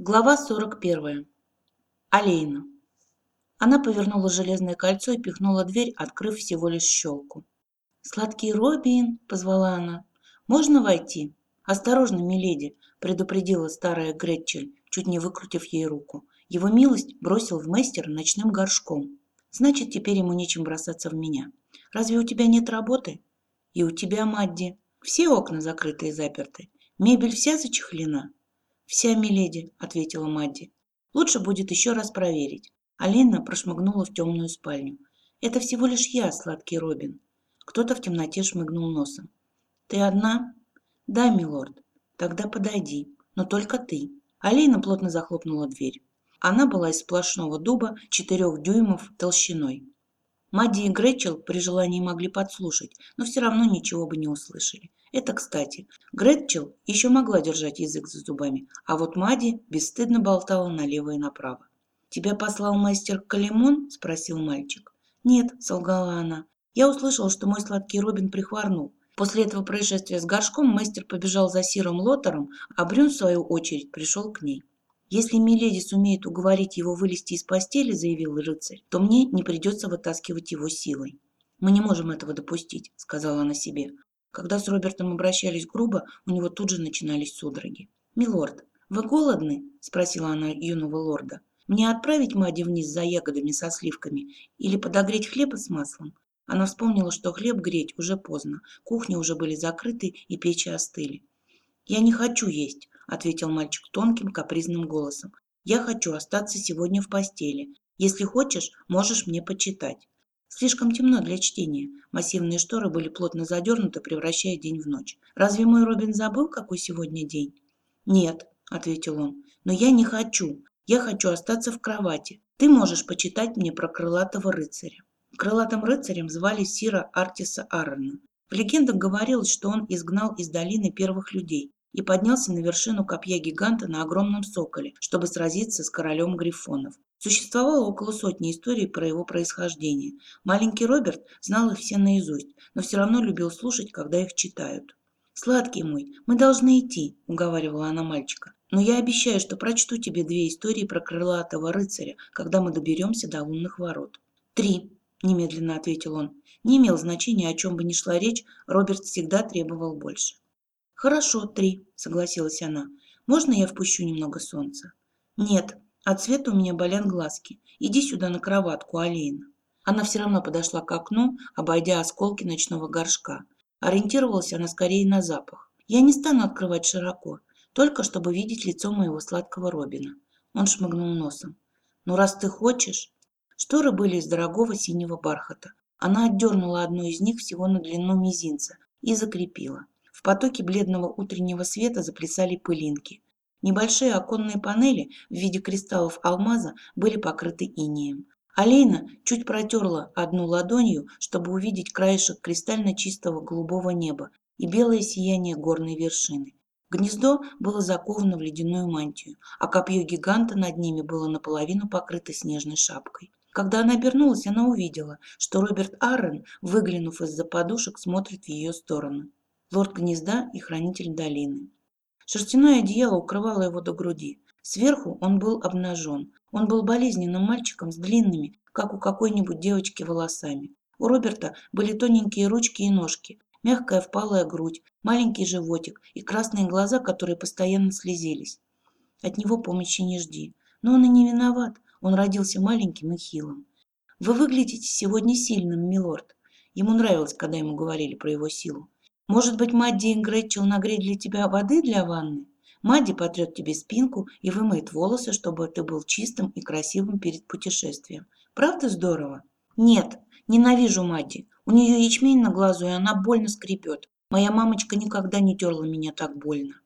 Глава 41. Алейна. Она повернула железное кольцо и пихнула дверь, открыв всего лишь щелку. «Сладкий Робин!» – позвала она. «Можно войти?» «Осторожно, миледи!» – предупредила старая Гретчель, чуть не выкрутив ей руку. Его милость бросил в мастера ночным горшком. «Значит, теперь ему нечем бросаться в меня. Разве у тебя нет работы?» «И у тебя, Мадди. Все окна закрыты и заперты. Мебель вся зачехлена?» «Вся, миледи», — ответила Мадди. «Лучше будет еще раз проверить». Алина прошмыгнула в темную спальню. «Это всего лишь я, сладкий Робин». Кто-то в темноте шмыгнул носом. «Ты одна?» «Да, милорд». «Тогда подойди. Но только ты». Алина плотно захлопнула дверь. Она была из сплошного дуба четырех дюймов толщиной. Мадди и Гречел при желании могли подслушать, но все равно ничего бы не услышали. Это кстати. Гретчел еще могла держать язык за зубами, а вот Мадди бесстыдно болтала налево и направо. «Тебя послал мастер Калимон?» – спросил мальчик. «Нет», – солгала она. «Я услышал, что мой сладкий Робин прихворнул. После этого происшествия с горшком мастер побежал за Сиром Лотером, а Брюн, в свою очередь, пришел к ней. «Если Миледи сумеет уговорить его вылезти из постели», – заявил рыцарь, – «то мне не придется вытаскивать его силой». «Мы не можем этого допустить», – сказала она себе. Когда с Робертом обращались грубо, у него тут же начинались судороги. «Милорд, вы голодны?» – спросила она юного лорда. «Мне отправить Мади вниз за ягодами со сливками или подогреть хлеба с маслом?» Она вспомнила, что хлеб греть уже поздно, кухни уже были закрыты и печи остыли. «Я не хочу есть», – ответил мальчик тонким капризным голосом. «Я хочу остаться сегодня в постели. Если хочешь, можешь мне почитать». Слишком темно для чтения. Массивные шторы были плотно задернуты, превращая день в ночь. «Разве мой Робин забыл, какой сегодня день?» «Нет», — ответил он, — «но я не хочу. Я хочу остаться в кровати. Ты можешь почитать мне про крылатого рыцаря». Крылатым рыцарем звали Сира Артиса Аарона. В легендах говорилось, что он изгнал из долины первых людей и поднялся на вершину копья гиганта на огромном соколе, чтобы сразиться с королем грифонов. Существовало около сотни историй про его происхождение. Маленький Роберт знал их все наизусть, но все равно любил слушать, когда их читают. «Сладкий мой, мы должны идти», – уговаривала она мальчика. «Но я обещаю, что прочту тебе две истории про крылатого рыцаря, когда мы доберемся до лунных ворот». «Три», – немедленно ответил он. Не имел значения, о чем бы ни шла речь, Роберт всегда требовал больше. «Хорошо, три», – согласилась она. «Можно я впущу немного солнца?» «Нет», от света у меня болят глазки. Иди сюда на кроватку, Алина. Она все равно подошла к окну, обойдя осколки ночного горшка. Ориентировалась она скорее на запах. Я не стану открывать широко, только чтобы видеть лицо моего сладкого Робина. Он шмыгнул носом. Ну, раз ты хочешь... Шторы были из дорогого синего бархата. Она отдернула одну из них всего на длину мизинца и закрепила. В потоке бледного утреннего света заплясали пылинки. Небольшие оконные панели в виде кристаллов алмаза были покрыты инеем. Алейна чуть протерла одну ладонью, чтобы увидеть краешек кристально чистого голубого неба и белое сияние горной вершины. Гнездо было заковано в ледяную мантию, а копье гиганта над ними было наполовину покрыто снежной шапкой. Когда она обернулась, она увидела, что Роберт Аррен, выглянув из-за подушек, смотрит в ее сторону. Лорд гнезда и хранитель долины. Шерстяное одеяло укрывало его до груди. Сверху он был обнажен. Он был болезненным мальчиком с длинными, как у какой-нибудь девочки, волосами. У Роберта были тоненькие ручки и ножки, мягкая впалая грудь, маленький животик и красные глаза, которые постоянно слезились. От него помощи не жди. Но он и не виноват. Он родился маленьким и хилым. «Вы выглядите сегодня сильным, милорд». Ему нравилось, когда ему говорили про его силу. Может быть, Мадди и Гретчел нагреть для тебя воды для ванны? Мадди потрет тебе спинку и вымоет волосы, чтобы ты был чистым и красивым перед путешествием. Правда здорово? Нет, ненавижу Мадди. У нее ячмень на глазу, и она больно скрипет. Моя мамочка никогда не терла меня так больно.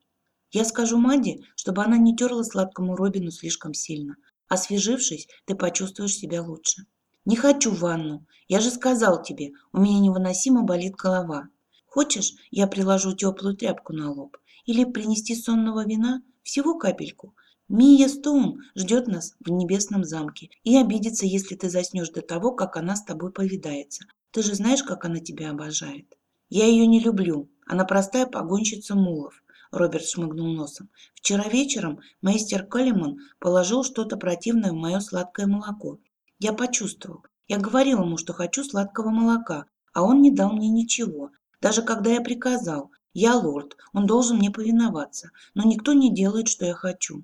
Я скажу Мадди, чтобы она не терла сладкому Робину слишком сильно. Освежившись, ты почувствуешь себя лучше. Не хочу ванну. Я же сказал тебе, у меня невыносимо болит голова. Хочешь, я приложу теплую тряпку на лоб? Или принести сонного вина? Всего капельку. Мия Стоун ждет нас в небесном замке и обидится, если ты заснешь до того, как она с тобой повидается. Ты же знаешь, как она тебя обожает. Я ее не люблю. Она простая погонщица мулов. Роберт шмыгнул носом. «Вчера вечером мейстер Каллиман положил что-то противное в мое сладкое молоко. Я почувствовал. Я говорил ему, что хочу сладкого молока, а он не дал мне ничего. Даже когда я приказал. Я лорд, он должен мне повиноваться, но никто не делает, что я хочу».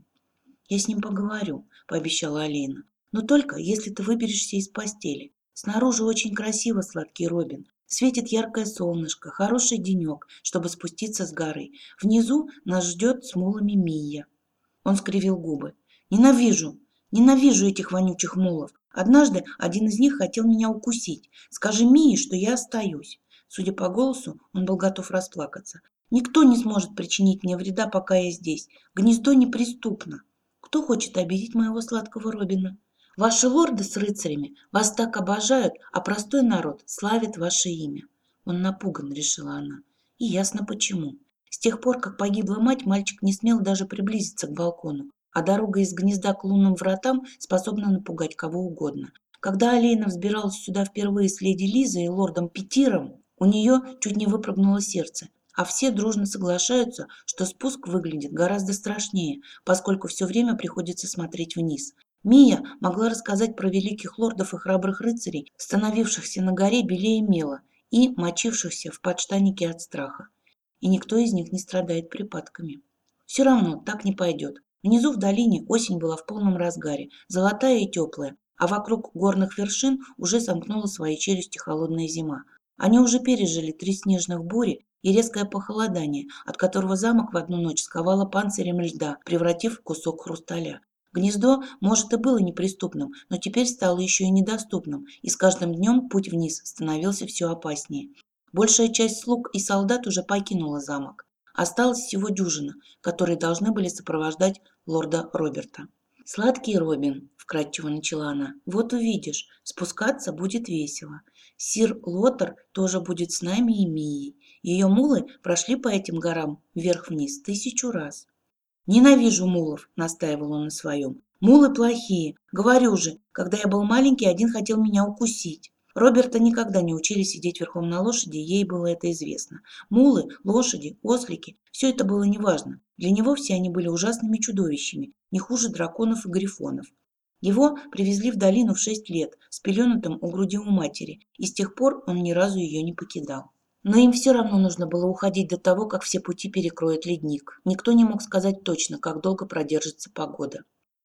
«Я с ним поговорю», – пообещала Алина. «Но только, если ты выберешься из постели. Снаружи очень красиво, сладкий Робин. Светит яркое солнышко, хороший денек, чтобы спуститься с горы. Внизу нас ждет с мулами Мия. Он скривил губы. Ненавижу, ненавижу этих вонючих мулов. Однажды один из них хотел меня укусить. Скажи Мии, что я остаюсь. Судя по голосу, он был готов расплакаться. Никто не сможет причинить мне вреда, пока я здесь. Гнездо неприступно. Кто хочет обидеть моего сладкого Робина? Ваши лорды с рыцарями вас так обожают, а простой народ славит ваше имя. Он напуган, решила она. И ясно почему. С тех пор, как погибла мать, мальчик не смел даже приблизиться к балкону, а дорога из гнезда к лунным вратам способна напугать кого угодно. Когда Алейна взбиралась сюда впервые с леди Лизой и лордом Петиром, у нее чуть не выпрыгнуло сердце, а все дружно соглашаются, что спуск выглядит гораздо страшнее, поскольку все время приходится смотреть вниз. Мия могла рассказать про великих лордов и храбрых рыцарей, становившихся на горе белее мела и мочившихся в подштанике от страха. И никто из них не страдает припадками. Все равно так не пойдет. Внизу в долине осень была в полном разгаре, золотая и теплая, а вокруг горных вершин уже сомкнула свои челюсти холодная зима. Они уже пережили три снежных бури и резкое похолодание, от которого замок в одну ночь сковало панцирем льда, превратив в кусок хрусталя. Гнездо, может, и было неприступным, но теперь стало еще и недоступным, и с каждым днем путь вниз становился все опаснее. Большая часть слуг и солдат уже покинула замок. Осталось всего дюжина, которые должны были сопровождать лорда Роберта. «Сладкий Робин», – вкратчиво начала она, – «вот увидишь, спускаться будет весело. Сир Лотер тоже будет с нами и Мией. Ее мулы прошли по этим горам вверх-вниз тысячу раз. «Ненавижу мулов», – настаивал он на своем. «Мулы плохие. Говорю же, когда я был маленький, один хотел меня укусить». Роберта никогда не учили сидеть верхом на лошади, ей было это известно. Мулы, лошади, ослики – все это было неважно. Для него все они были ужасными чудовищами, не хуже драконов и грифонов. Его привезли в долину в шесть лет, с пеленутым у груди у матери, и с тех пор он ни разу ее не покидал. Но им все равно нужно было уходить до того, как все пути перекроет ледник. Никто не мог сказать точно, как долго продержится погода.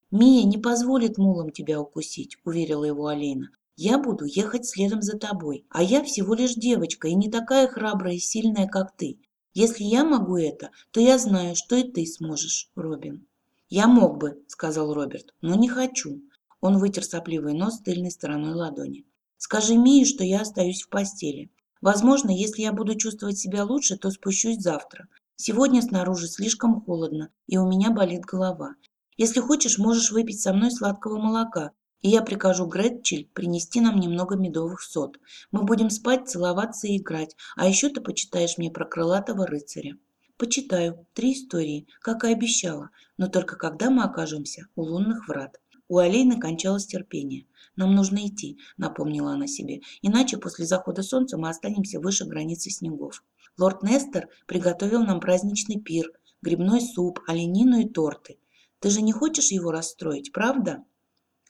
«Мия не позволит мулам тебя укусить», – уверила его Алейна. «Я буду ехать следом за тобой, а я всего лишь девочка и не такая храбрая и сильная, как ты. Если я могу это, то я знаю, что и ты сможешь, Робин». «Я мог бы», – сказал Роберт, – «но не хочу». Он вытер сопливый нос тыльной стороной ладони. «Скажи Мии, что я остаюсь в постели. Возможно, если я буду чувствовать себя лучше, то спущусь завтра. Сегодня снаружи слишком холодно, и у меня болит голова. Если хочешь, можешь выпить со мной сладкого молока, и я прикажу Гретчель принести нам немного медовых сот. Мы будем спать, целоваться и играть, а еще ты почитаешь мне про крылатого рыцаря. Почитаю. Три истории, как и обещала, но только когда мы окажемся у лунных врат. У Алейны кончалось терпение. «Нам нужно идти», — напомнила она себе, «иначе после захода солнца мы останемся выше границы снегов». Лорд Нестер приготовил нам праздничный пир, грибной суп, оленину и торты. Ты же не хочешь его расстроить, правда?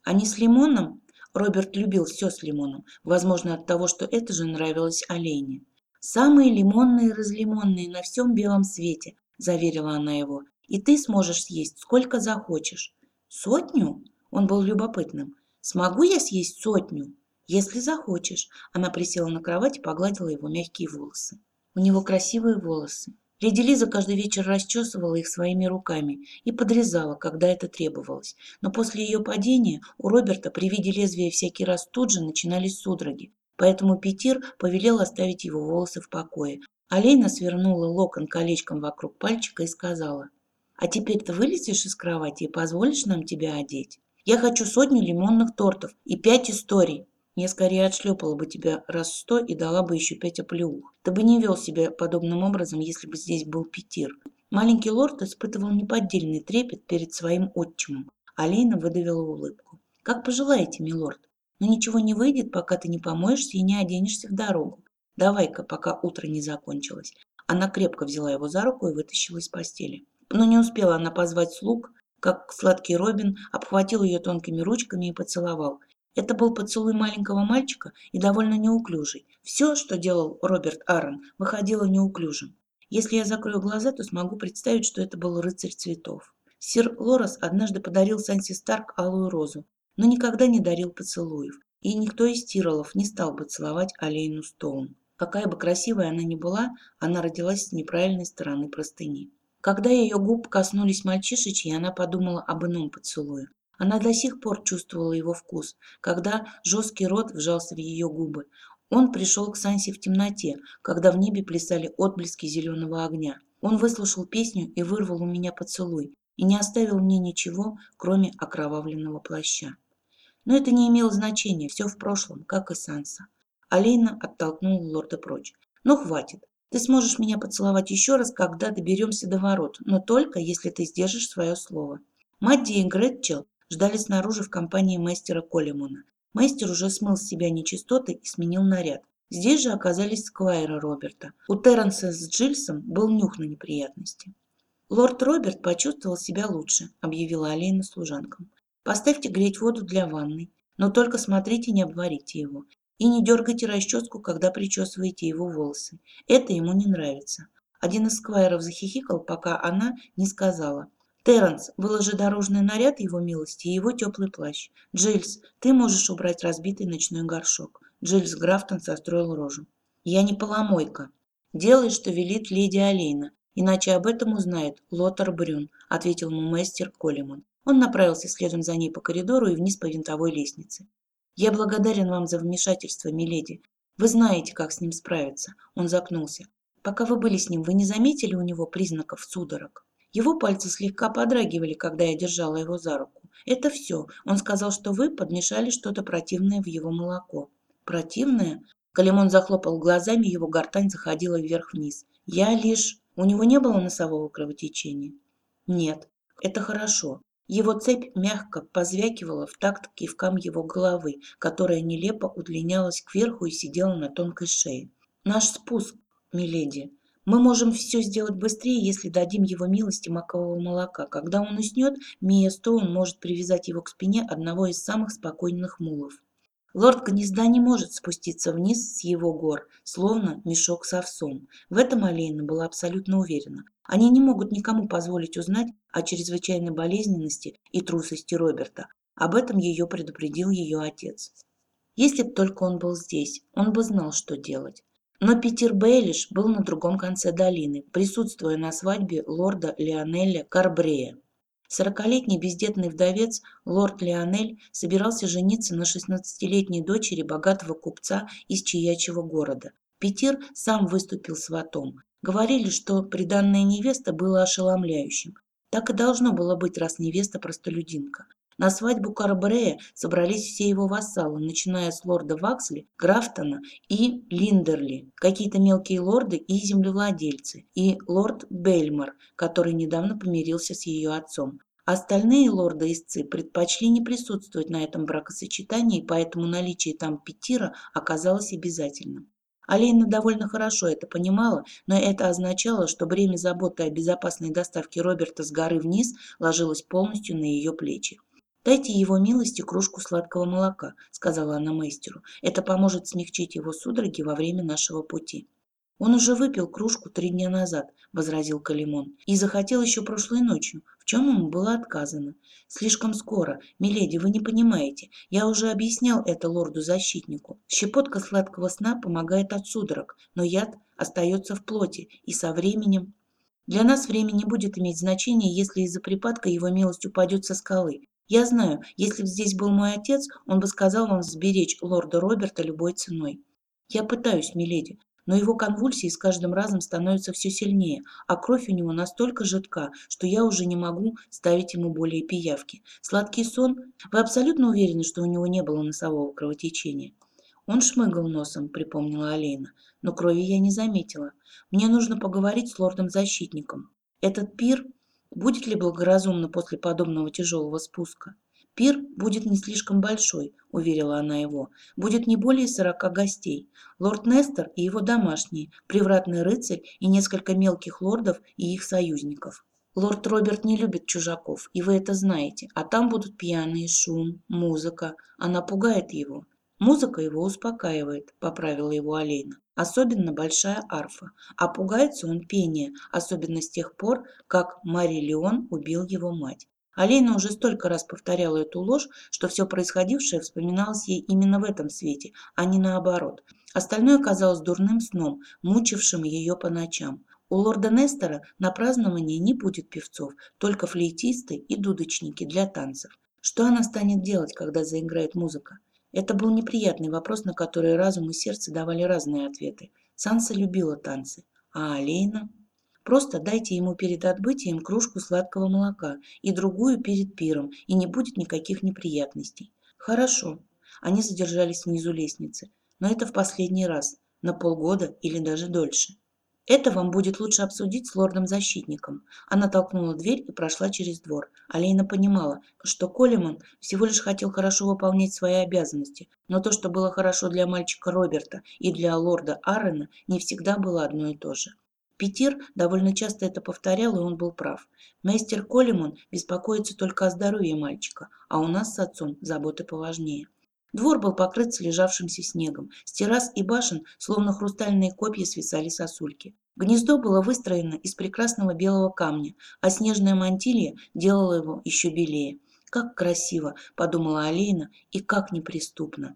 Не с лимоном? Роберт любил все с лимоном, возможно, от того, что это же нравилось Олене. «Самые лимонные разлимонные на всем белом свете», – заверила она его. «И ты сможешь съесть сколько захочешь». «Сотню?» Он был любопытным. «Смогу я съесть сотню?» «Если захочешь». Она присела на кровать и погладила его мягкие волосы. У него красивые волосы. Леди Лиза каждый вечер расчесывала их своими руками и подрезала, когда это требовалось. Но после ее падения у Роберта при виде лезвия всякий раз тут же начинались судороги. Поэтому Петир повелел оставить его волосы в покое. Алейна свернула локон колечком вокруг пальчика и сказала, «А теперь ты вылезешь из кровати и позволишь нам тебя одеть?» Я хочу сотню лимонных тортов и пять историй. Я скорее отшлепала бы тебя раз сто и дала бы еще пять оплеух. Ты бы не вел себя подобным образом, если бы здесь был Петир. Маленький лорд испытывал неподдельный трепет перед своим отчимом. Алейна выдавила улыбку. «Как пожелаете, милорд. Но ничего не выйдет, пока ты не помоешься и не оденешься в дорогу. Давай-ка, пока утро не закончилось. Она крепко взяла его за руку и вытащила из постели. Но не успела она позвать слуг, как сладкий Робин обхватил ее тонкими ручками и поцеловал. Это был поцелуй маленького мальчика и довольно неуклюжий. Все, что делал Роберт Аарон, выходило неуклюжим. Если я закрою глаза, то смогу представить, что это был рыцарь цветов. Сир Лорес однажды подарил Санси Старк алую розу, но никогда не дарил поцелуев, и никто из Тиролов не стал бы целовать Алейну Стоун. Какая бы красивая она ни была, она родилась с неправильной стороны простыни. Когда ее губ коснулись мальчишечьи, она подумала об ином поцелуе. Она до сих пор чувствовала его вкус, когда жесткий рот вжался в ее губы. Он пришел к Санси в темноте, когда в небе плясали отблески зеленого огня. Он выслушал песню и вырвал у меня поцелуй, и не оставил мне ничего, кроме окровавленного плаща. Но это не имело значения, все в прошлом, как и Санса. Алейна оттолкнула лорда прочь. «Ну, хватит. Ты сможешь меня поцеловать еще раз, когда доберемся до ворот, но только если ты сдержишь свое слово». Мадди и Гретчел ждали снаружи в компании мастера Колемона. Мастер уже смыл с себя нечистоты и сменил наряд. Здесь же оказались сквайры Роберта. У Терренса с Джильсом был нюх на неприятности. «Лорд Роберт почувствовал себя лучше», — объявила Алейна служанкам. «Поставьте греть воду для ванны, но только смотрите, не обварите его. И не дергайте расческу, когда причесываете его волосы. Это ему не нравится». Один из сквайров захихикал, пока она не сказала. «Терренс, выложи дорожный наряд его милости и его теплый плащ. Джильс, ты можешь убрать разбитый ночной горшок». Джильс Графтон состроил рожу. «Я не поломойка. Делай, что велит леди Алейна. «Иначе об этом узнает Лотар Брюн», — ответил ему мастер Колеман. Он направился следом за ней по коридору и вниз по винтовой лестнице. «Я благодарен вам за вмешательство, миледи. Вы знаете, как с ним справиться». Он запнулся. «Пока вы были с ним, вы не заметили у него признаков судорог?» Его пальцы слегка подрагивали, когда я держала его за руку. «Это все. Он сказал, что вы подмешали что-то противное в его молоко». «Противное?» Калимон захлопал глазами, его гортань заходила вверх-вниз. «Я лишь...» У него не было носового кровотечения? Нет, это хорошо. Его цепь мягко позвякивала в такт кивкам его головы, которая нелепо удлинялась кверху и сидела на тонкой шее. «Наш спуск, миледи. Мы можем все сделать быстрее, если дадим его милости макового молока. Когда он уснет, Мия Стоун может привязать его к спине одного из самых спокойных мулов. Лорд гнезда не может спуститься вниз с его гор, словно мешок с овсом. В этом Алейна была абсолютно уверена. Они не могут никому позволить узнать о чрезвычайной болезненности и трусости Роберта. Об этом ее предупредил ее отец. Если бы только он был здесь, он бы знал, что делать. Но Питер Бейлиш был на другом конце долины, присутствуя на свадьбе лорда Леонеля Карбрея. Сорокалетний бездетный вдовец лорд Леонель собирался жениться на шестнадцатилетней дочери богатого купца из Чаячьего города. Петир сам выступил сватом. Говорили, что приданная невеста была ошеломляющим. Так и должно было быть, раз невеста простолюдинка. На свадьбу Карбрея собрались все его вассалы, начиная с лорда Ваксли, Графтона и Линдерли, какие-то мелкие лорды и землевладельцы, и лорд Бельмор, который недавно помирился с ее отцом. Остальные лорды-истцы предпочли не присутствовать на этом бракосочетании, поэтому наличие там Петира оказалось обязательным. Алина довольно хорошо это понимала, но это означало, что бремя заботы о безопасной доставке Роберта с горы вниз ложилось полностью на ее плечи. «Дайте его милости кружку сладкого молока», — сказала она мастеру. «Это поможет смягчить его судороги во время нашего пути». «Он уже выпил кружку три дня назад», — возразил Калимон, «и захотел еще прошлой ночью, в чем ему было отказано. Слишком скоро, миледи, вы не понимаете. Я уже объяснял это лорду-защитнику. Щепотка сладкого сна помогает от судорог, но яд остается в плоти, и со временем...» Для нас время не будет иметь значения, если из-за припадка его милость упадет со скалы. Я знаю, если бы здесь был мой отец, он бы сказал вам сберечь лорда Роберта любой ценой. Я пытаюсь, миледи, но его конвульсии с каждым разом становятся все сильнее, а кровь у него настолько жидка, что я уже не могу ставить ему более пиявки. Сладкий сон? Вы абсолютно уверены, что у него не было носового кровотечения? Он шмыгал носом, припомнила Алейна, но крови я не заметила. Мне нужно поговорить с лордом-защитником. Этот пир Будет ли благоразумно после подобного тяжелого спуска? Пир будет не слишком большой, уверила она его. Будет не более сорока гостей. Лорд Нестор и его домашние, привратный рыцарь и несколько мелких лордов и их союзников. Лорд Роберт не любит чужаков, и вы это знаете. А там будут пьяные, шум, музыка. Она пугает его. Музыка его успокаивает, поправила его Алейна. Особенно большая арфа. А пугается он пения, особенно с тех пор, как Мари Леон убил его мать. Алейна уже столько раз повторяла эту ложь, что все происходившее вспоминалось ей именно в этом свете, а не наоборот. Остальное казалось дурным сном, мучившим ее по ночам. У лорда Нестора на праздновании не будет певцов, только флейтисты и дудочники для танцев. Что она станет делать, когда заиграет музыка? Это был неприятный вопрос, на который разум и сердце давали разные ответы. Санса любила танцы, а Алейна... Просто дайте ему перед отбытием кружку сладкого молока и другую перед пиром, и не будет никаких неприятностей. Хорошо. Они задержались внизу лестницы. Но это в последний раз. На полгода или даже дольше. Это вам будет лучше обсудить с лордом-защитником. Она толкнула дверь и прошла через двор. Алейна понимала, что Колеман всего лишь хотел хорошо выполнять свои обязанности, но то, что было хорошо для мальчика Роберта и для лорда Аррена, не всегда было одно и то же. Петир довольно часто это повторял, и он был прав. Мастер Колеман беспокоится только о здоровье мальчика, а у нас с отцом заботы поважнее. Двор был покрыт слежавшимся снегом. С террас и башен, словно хрустальные копья, свисали сосульки. Гнездо было выстроено из прекрасного белого камня, а снежная мантилья делала его еще белее. «Как красиво!» – подумала Алина, – «и как неприступно!»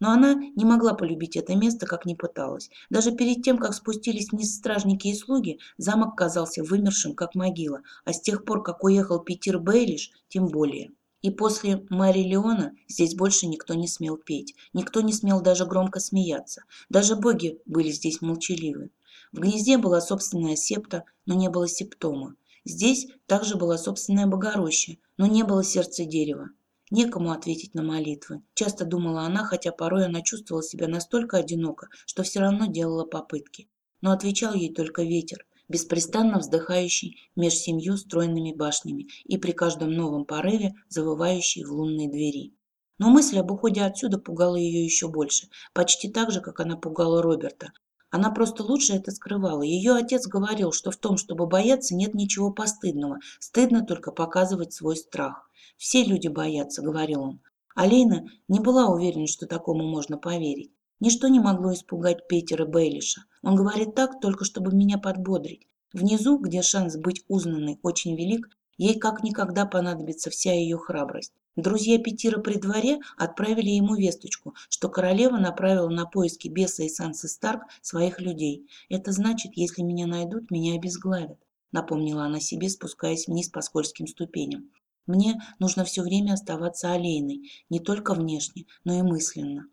Но она не могла полюбить это место, как не пыталась. Даже перед тем, как спустились вниз стражники и слуги, замок казался вымершим, как могила, а с тех пор, как уехал Питер Бейлиш, тем более. И после Мари Леона здесь больше никто не смел петь, никто не смел даже громко смеяться. Даже боги были здесь молчаливы. В гнезде была собственная септа, но не было септома. Здесь также была собственная богороща, но не было сердца дерева. Некому ответить на молитвы. Часто думала она, хотя порой она чувствовала себя настолько одиноко, что все равно делала попытки. Но отвечал ей только ветер, беспрестанно вздыхающий меж семью стройными башнями и при каждом новом порыве завывающий в лунной двери. Но мысль об уходе отсюда пугала ее еще больше, почти так же, как она пугала Роберта. Она просто лучше это скрывала. Ее отец говорил, что в том, чтобы бояться, нет ничего постыдного. Стыдно только показывать свой страх. «Все люди боятся», — говорил он. Алейна не была уверена, что такому можно поверить. Ничто не могло испугать Петера Бейлиша. Он говорит так, только чтобы меня подбодрить. Внизу, где шанс быть узнанной очень велик, ей как никогда понадобится вся ее храбрость. Друзья Петира при дворе отправили ему весточку, что королева направила на поиски беса и Сансы Старк своих людей. Это значит, если меня найдут, меня обезглавят, напомнила она себе, спускаясь вниз по скользким ступеням. Мне нужно все время оставаться аллейной, не только внешне, но и мысленно.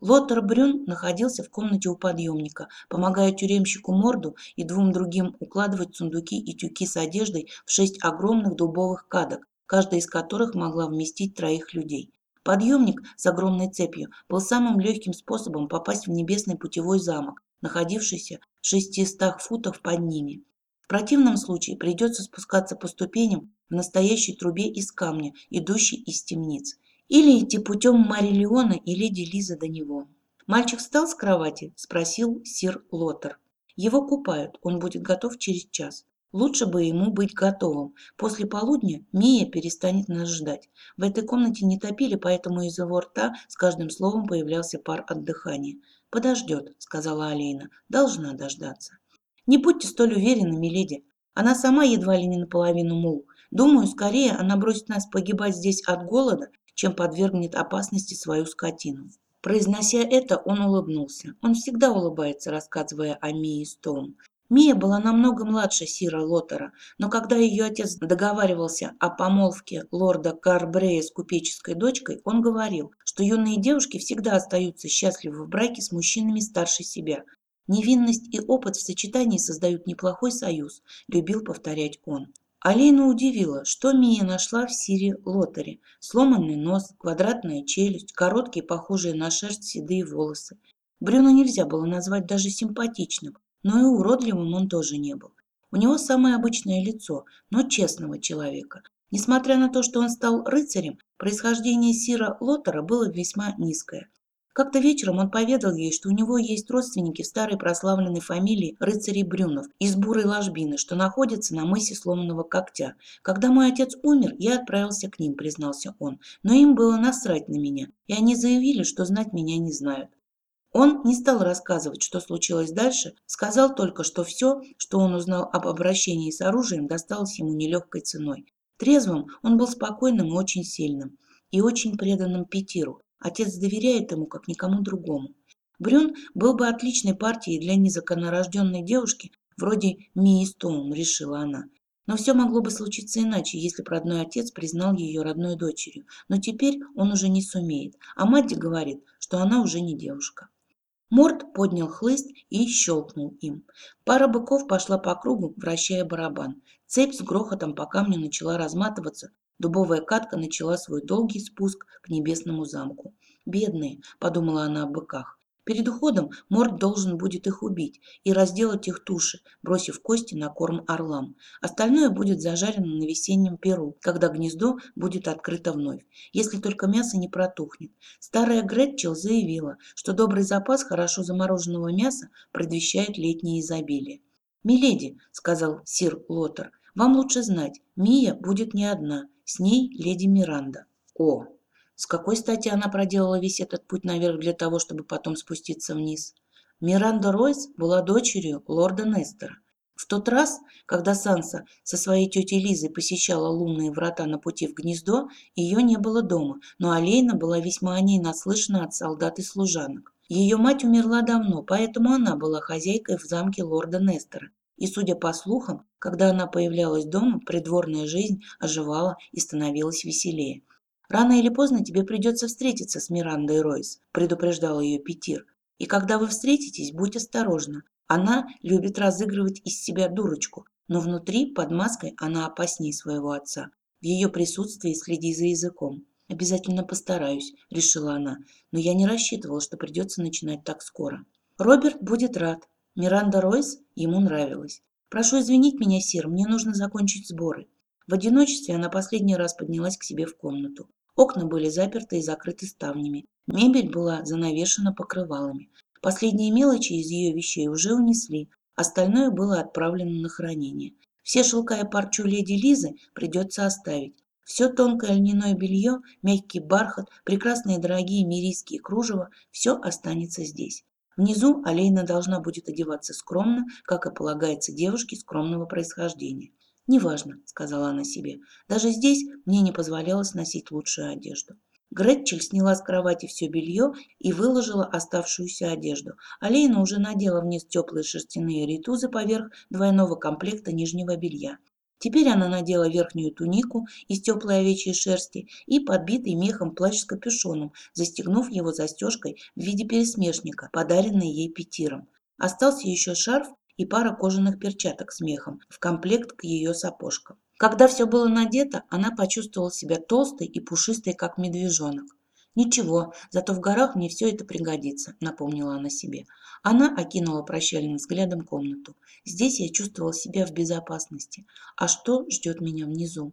Лотер Брюн находился в комнате у подъемника, помогая тюремщику Морду и двум другим укладывать сундуки и тюки с одеждой в шесть огромных дубовых кадок, каждая из которых могла вместить троих людей. Подъемник с огромной цепью был самым легким способом попасть в небесный путевой замок, находившийся в 600 футах под ними. В противном случае придется спускаться по ступеням в настоящей трубе из камня, идущей из темниц или идти путем Мари Леона и леди Лизы до него. Мальчик встал с кровати, спросил сир Лотер. Его купают, он будет готов через час. Лучше бы ему быть готовым. После полудня Мия перестанет нас ждать. В этой комнате не топили, поэтому из его рта с каждым словом появлялся пар от дыхания. «Подождет», — сказала Алейна. «Должна дождаться». «Не будьте столь уверены, миледи. Она сама едва ли не наполовину мул. Думаю, скорее она бросит нас погибать здесь от голода, чем подвергнет опасности свою скотину. Произнося это, он улыбнулся. Он всегда улыбается, рассказывая о Мии Стоун. Мия была намного младше Сира Лотера, но когда ее отец договаривался о помолвке лорда Карбрея с купеческой дочкой, он говорил, что юные девушки всегда остаются счастливы в браке с мужчинами старше себя. Невинность и опыт в сочетании создают неплохой союз, любил повторять он. Алину удивило, что Мия нашла в Сире Лотаре. Сломанный нос, квадратная челюсть, короткие, похожие на шерсть седые волосы. Брюна нельзя было назвать даже симпатичным, но и уродливым он тоже не был. У него самое обычное лицо, но честного человека. Несмотря на то, что он стал рыцарем, происхождение Сира Лотера было весьма низкое. Как-то вечером он поведал ей, что у него есть родственники старой прославленной фамилии рыцарей Брюнов из Бурой Ложбины, что находится на мысе Сломанного Когтя. Когда мой отец умер, я отправился к ним, признался он. Но им было насрать на меня, и они заявили, что знать меня не знают. Он не стал рассказывать, что случилось дальше, сказал только, что все, что он узнал об обращении с оружием, досталось ему нелегкой ценой. Трезвым он был спокойным и очень сильным, и очень преданным Петиру. Отец доверяет ему, как никому другому. Брюн был бы отличной партией для незаконнорожденной девушки, вроде Мии Стоун, решила она. Но все могло бы случиться иначе, если бы родной отец признал ее родной дочерью. Но теперь он уже не сумеет, а мать говорит, что она уже не девушка. Морд поднял хлыст и щелкнул им. Пара быков пошла по кругу, вращая барабан. Цепь с грохотом по камню начала разматываться, дубовая катка начала свой долгий спуск к небесному замку. «Бедные», — подумала она о быках, Перед уходом Морд должен будет их убить и разделать их туши, бросив кости на корм орлам. Остальное будет зажарено на весеннем перу, когда гнездо будет открыто вновь, если только мясо не протухнет. Старая Гретчел заявила, что добрый запас хорошо замороженного мяса предвещает летнее изобилие. «Миледи», — сказал сир Лотер, — «вам лучше знать, Мия будет не одна, с ней леди Миранда». «О!» С какой стати она проделала весь этот путь наверх для того, чтобы потом спуститься вниз? Миранда Ройс была дочерью лорда Нестера. В тот раз, когда Санса со своей тетей Лизой посещала лунные врата на пути в гнездо, ее не было дома, но Алейна была весьма о ней наслышана от солдат и служанок. Ее мать умерла давно, поэтому она была хозяйкой в замке лорда Нестера. И, судя по слухам, когда она появлялась дома, придворная жизнь оживала и становилась веселее. «Рано или поздно тебе придется встретиться с Мирандой Ройс», – предупреждал ее Петир. «И когда вы встретитесь, будь осторожна. Она любит разыгрывать из себя дурочку, но внутри, под маской, она опаснее своего отца. В ее присутствии следи за языком». «Обязательно постараюсь», – решила она, но я не рассчитывала, что придется начинать так скоро. Роберт будет рад. Миранда Ройс ему нравилась. «Прошу извинить меня, сир, мне нужно закончить сборы». В одиночестве она последний раз поднялась к себе в комнату. Окна были заперты и закрыты ставнями. Мебель была занавешена покрывалами. Последние мелочи из ее вещей уже унесли. Остальное было отправлено на хранение. Все шелка и парчу леди Лизы придется оставить. Все тонкое льняное белье, мягкий бархат, прекрасные дорогие мирийские кружева – все останется здесь. Внизу Алейна должна будет одеваться скромно, как и полагается девушке скромного происхождения. «Неважно», — сказала она себе, — «даже здесь мне не позволялось носить лучшую одежду». Гретчель сняла с кровати все белье и выложила оставшуюся одежду. Алейна уже надела вниз теплые шерстяные ритузы поверх двойного комплекта нижнего белья. Теперь она надела верхнюю тунику из теплой овечьей шерсти и подбитый мехом плащ с капюшоном, застегнув его застежкой в виде пересмешника, подаренный ей петиром. Остался еще шарф и пара кожаных перчаток с мехом в комплект к ее сапожкам. Когда все было надето, она почувствовала себя толстой и пушистой, как медвежонок. «Ничего, зато в горах мне все это пригодится», — напомнила она себе. Она окинула прощальным взглядом комнату. «Здесь я чувствовала себя в безопасности. А что ждет меня внизу?»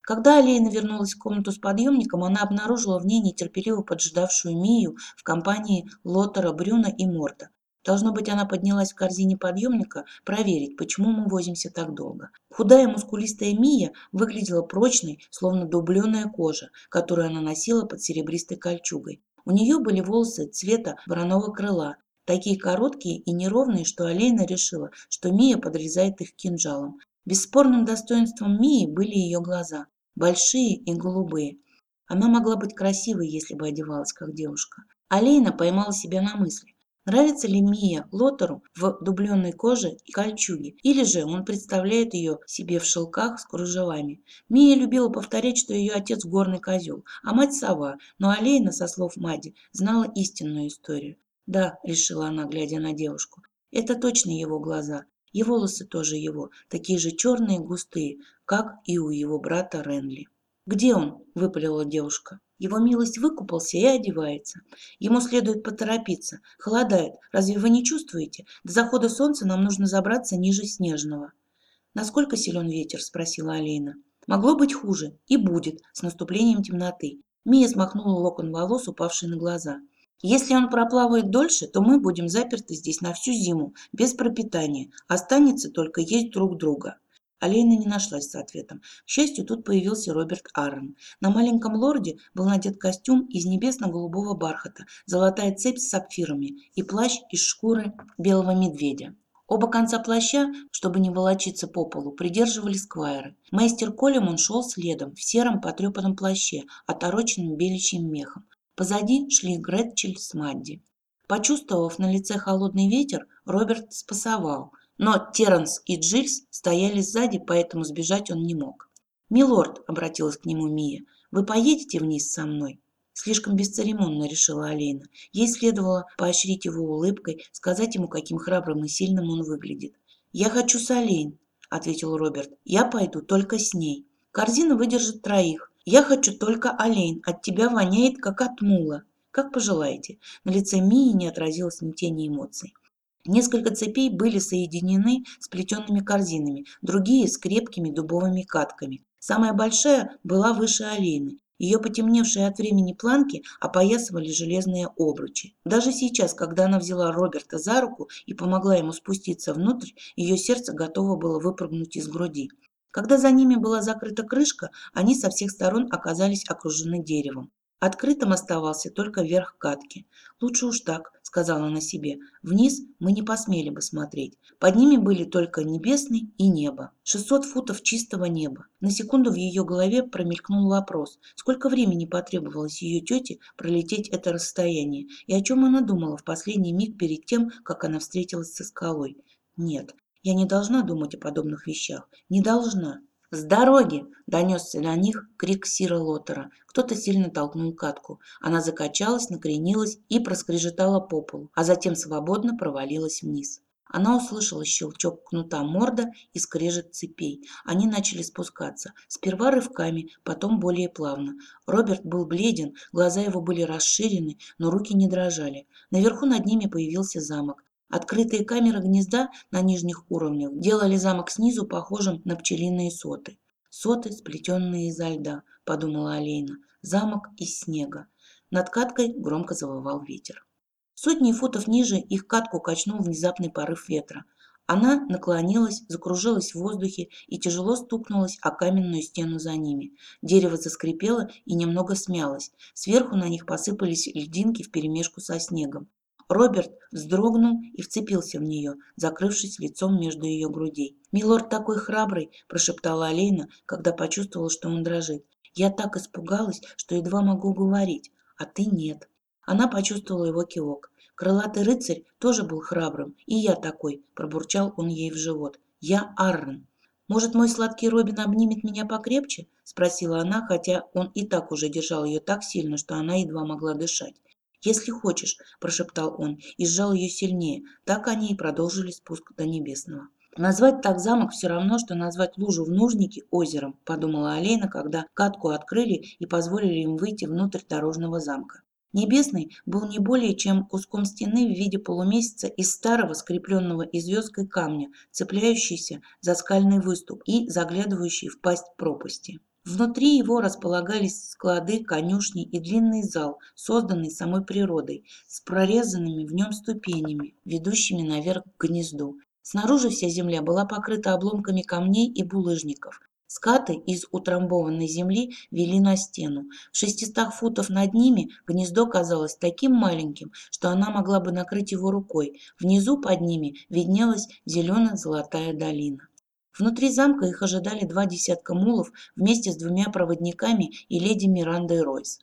Когда Алейна вернулась в комнату с подъемником, она обнаружила в ней нетерпеливо поджидавшую Мию в компании Лотера, Брюна и Морта. Должно быть, она поднялась в корзине подъемника проверить, почему мы возимся так долго. Худая мускулистая Мия выглядела прочной, словно дубленая кожа, которую она носила под серебристой кольчугой. У нее были волосы цвета вороного крыла, такие короткие и неровные, что Алейна решила, что Мия подрезает их кинжалом. Бесспорным достоинством Мии были ее глаза, большие и голубые. Она могла быть красивой, если бы одевалась как девушка. Алейна поймала себя на мысли, Нравится ли Мия Лотеру в дубленной коже и кольчуге, или же он представляет ее себе в шелках с кружевами. Мия любила повторять, что ее отец горный козел, а мать сова, но Алейна, со слов Мади, знала истинную историю. «Да», — решила она, глядя на девушку, — «это точно его глаза, и волосы тоже его, такие же черные и густые, как и у его брата Ренли». «Где он?» – выпалила девушка. «Его милость выкупался и одевается. Ему следует поторопиться. Холодает. Разве вы не чувствуете? До захода солнца нам нужно забраться ниже снежного». «Насколько силен ветер?» – спросила Алина. Могло быть хуже и будет с наступлением темноты. Мия смахнула локон волос, упавший на глаза. Если он проплавает дольше, то мы будем заперты здесь на всю зиму, без пропитания. Останется только есть друг друга. Алейна не нашлась с ответом. К счастью, тут появился Роберт Аррен. На маленьком лорде был надет костюм из небесно-голубого бархата, золотая цепь с сапфирами и плащ из шкуры белого медведя. Оба конца плаща, чтобы не волочиться по полу, придерживали сквайры. Мастер Колемон шел следом в сером потрепанном плаще, отороченном беличьим мехом. Позади шли Гретчель с Мадди. Почувствовав на лице холодный ветер, Роберт спасовал, но Терренс и Джильс стояли сзади, поэтому сбежать он не мог. «Милорд», — обратилась к нему Мия, — «вы поедете вниз со мной?» Слишком бесцеремонно решила Алейна. Ей следовало поощрить его улыбкой, сказать ему, каким храбрым и сильным он выглядит. «Я хочу с Алейн», — ответил Роберт. «Я пойду только с ней. Корзина выдержит троих. Я хочу только олень. От тебя воняет, как от мула. Как пожелаете. На лице Мии не отразилось ни тени эмоций. Несколько цепей были соединены с плетенными корзинами, другие с крепкими дубовыми катками. Самая большая была выше олейны. Ее потемневшие от времени планки опоясывали железные обручи. Даже сейчас, когда она взяла Роберта за руку и помогла ему спуститься внутрь, ее сердце готово было выпрыгнуть из груди. Когда за ними была закрыта крышка, они со всех сторон оказались окружены деревом. Открытым оставался только верх катки. «Лучше уж так», — сказала она себе. «Вниз мы не посмели бы смотреть. Под ними были только небесный и небо. 600 футов чистого неба». На секунду в ее голове промелькнул вопрос, сколько времени потребовалось ее тете пролететь это расстояние, и о чем она думала в последний миг перед тем, как она встретилась со скалой. Нет, я не должна думать о подобных вещах. Не должна. «С дороги!» – донесся на них крик Сира Лотера. Кто-то сильно толкнул катку. Она закачалась, накренилась и проскрежетала по полу, а затем свободно провалилась вниз. Она услышала щелчок кнута морда и скрежет цепей. Они начали спускаться. Сперва рывками, потом более плавно. Роберт был бледен, глаза его были расширены, но руки не дрожали. Наверху над ними появился замок. Открытые камеры гнезда на нижних уровнях делали замок снизу похожим на пчелиные соты. Соты, сплетенные изо льда, подумала Алейна. Замок из снега. Над каткой громко завывал ветер. Сотни футов ниже их катку качнул внезапный порыв ветра. Она наклонилась, закружилась в воздухе и тяжело стукнулась о каменную стену за ними. Дерево заскрипело и немного смялось. Сверху на них посыпались льдинки вперемешку со снегом. Роберт вздрогнул и вцепился в нее, закрывшись лицом между ее грудей. «Милорд такой храбрый!» – прошептала Алейна, когда почувствовала, что он дрожит. «Я так испугалась, что едва могу говорить, а ты нет». Она почувствовала его кивок. «Крылатый рыцарь тоже был храбрым, и я такой», – пробурчал он ей в живот. «Я Аррен». «Может, мой сладкий Робин обнимет меня покрепче?» – спросила она, хотя он и так уже держал ее так сильно, что она едва могла дышать. «Если хочешь», – прошептал он и сжал ее сильнее. Так они и продолжили спуск до небесного. Назвать так замок все равно, что назвать лужу в нужнике озером, подумала Алена, когда катку открыли и позволили им выйти внутрь дорожного замка. Небесный был не более чем куском стены в виде полумесяца из старого скрепленного известкой камня, цепляющийся за скальный выступ и заглядывающий в пасть пропасти. Внутри его располагались склады, конюшни и длинный зал, созданный самой природой, с прорезанными в нем ступенями, ведущими наверх к гнезду. Снаружи вся земля была покрыта обломками камней и булыжников. Скаты из утрамбованной земли вели на стену. В шестистах футов над ними гнездо казалось таким маленьким, что она могла бы накрыть его рукой. Внизу под ними виднелась зелено-золотая долина. Внутри замка их ожидали два десятка мулов вместе с двумя проводниками и леди Мирандой Ройс.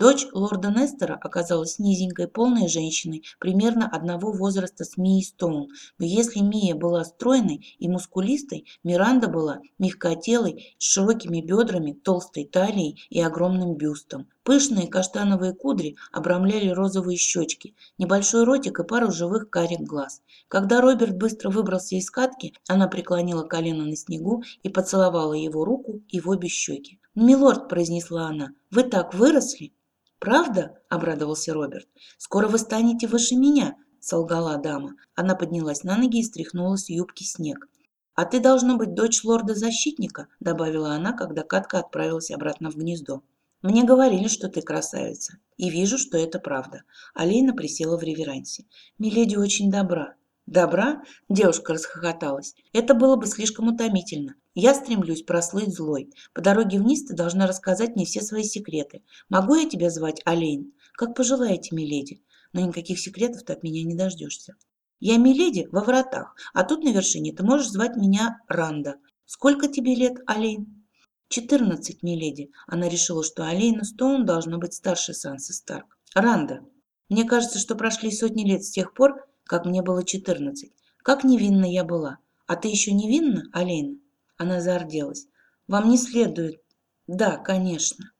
Дочь лорда Нестера оказалась низенькой, полной женщиной, примерно одного возраста с Мией Стоун, но если Мия была стройной и мускулистой, Миранда была мягкотелой, с широкими бедрами, толстой талией и огромным бюстом. Пышные каштановые кудри обрамляли розовые щечки, небольшой ротик и пару живых карих глаз. Когда Роберт быстро выбрался из катки, она преклонила колено на снегу и поцеловала его руку и в обе щеки. «Милорд», — произнесла она, — «вы так выросли?» «Правда?» – обрадовался Роберт. «Скоро вы станете выше меня», – солгала дама. Она поднялась на ноги и стряхнула с юбки снег. «А ты, должна быть, дочь лорда-защитника», — добавила она, когда Катка отправилась обратно в гнездо. «Мне говорили, что ты красавица, и вижу, что это правда». Алина присела в реверансе. «Миледи очень добра». «Добра?» – девушка расхохоталась. «Это было бы слишком утомительно. Я стремлюсь прослыть злой. По дороге вниз ты должна рассказать мне все свои секреты. Могу я тебя звать Алейн? Как пожелаете, миледи. Но никаких секретов ты от меня не дождешься». Я Миледи во вратах, а тут на вершине ты можешь звать меня Ранда. Сколько тебе лет, Алейн? Четырнадцать, Миледи. Она решила, что Алейна Стоун должна быть старше Сансы Старк. Ранда. Мне кажется, что прошли сотни лет с тех пор, как мне было четырнадцать. Как невинна я была. А ты еще невинна, Алейна? Она зарделась. Вам не следует. Да, конечно.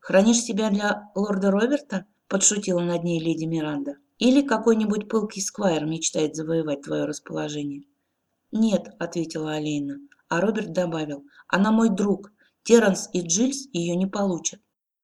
Хранишь себя для лорда Роберта? Подшутила над ней леди Миранда. Или какой-нибудь пылкий сквайр мечтает завоевать твое расположение? Нет, ответила Алина, а Роберт добавил, она мой друг. Терренс и Джильс ее не получат.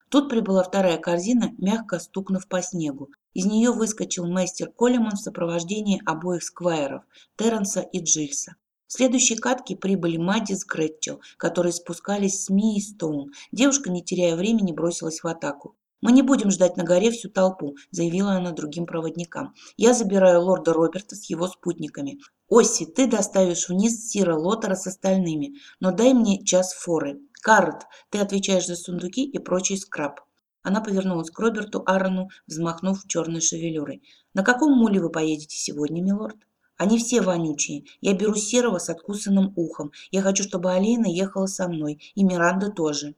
Тут прибыла вторая корзина, мягко стукнув по снегу. Из нее выскочил мастер Колеман в сопровождении обоих сквайров, Терренса и Джильса. В следующей катке прибыли Мадди с Гретчел, которые спускались с Мией Стоун. Девушка, не теряя времени, бросилась в атаку. «Мы не будем ждать на горе всю толпу», – заявила она другим проводникам. «Я забираю лорда Роберта с его спутниками. Оси, ты доставишь вниз Сира Лотера с остальными, но дай мне час форы. Каррот, ты отвечаешь за сундуки и прочий скраб». Она повернулась к Роберту Аарону, взмахнув черной шевелюрой. «На каком муле вы поедете сегодня, милорд?» Они все вонючие. Я беру серого с откусанным ухом. Я хочу, чтобы Алина ехала со мной. И Миранда тоже.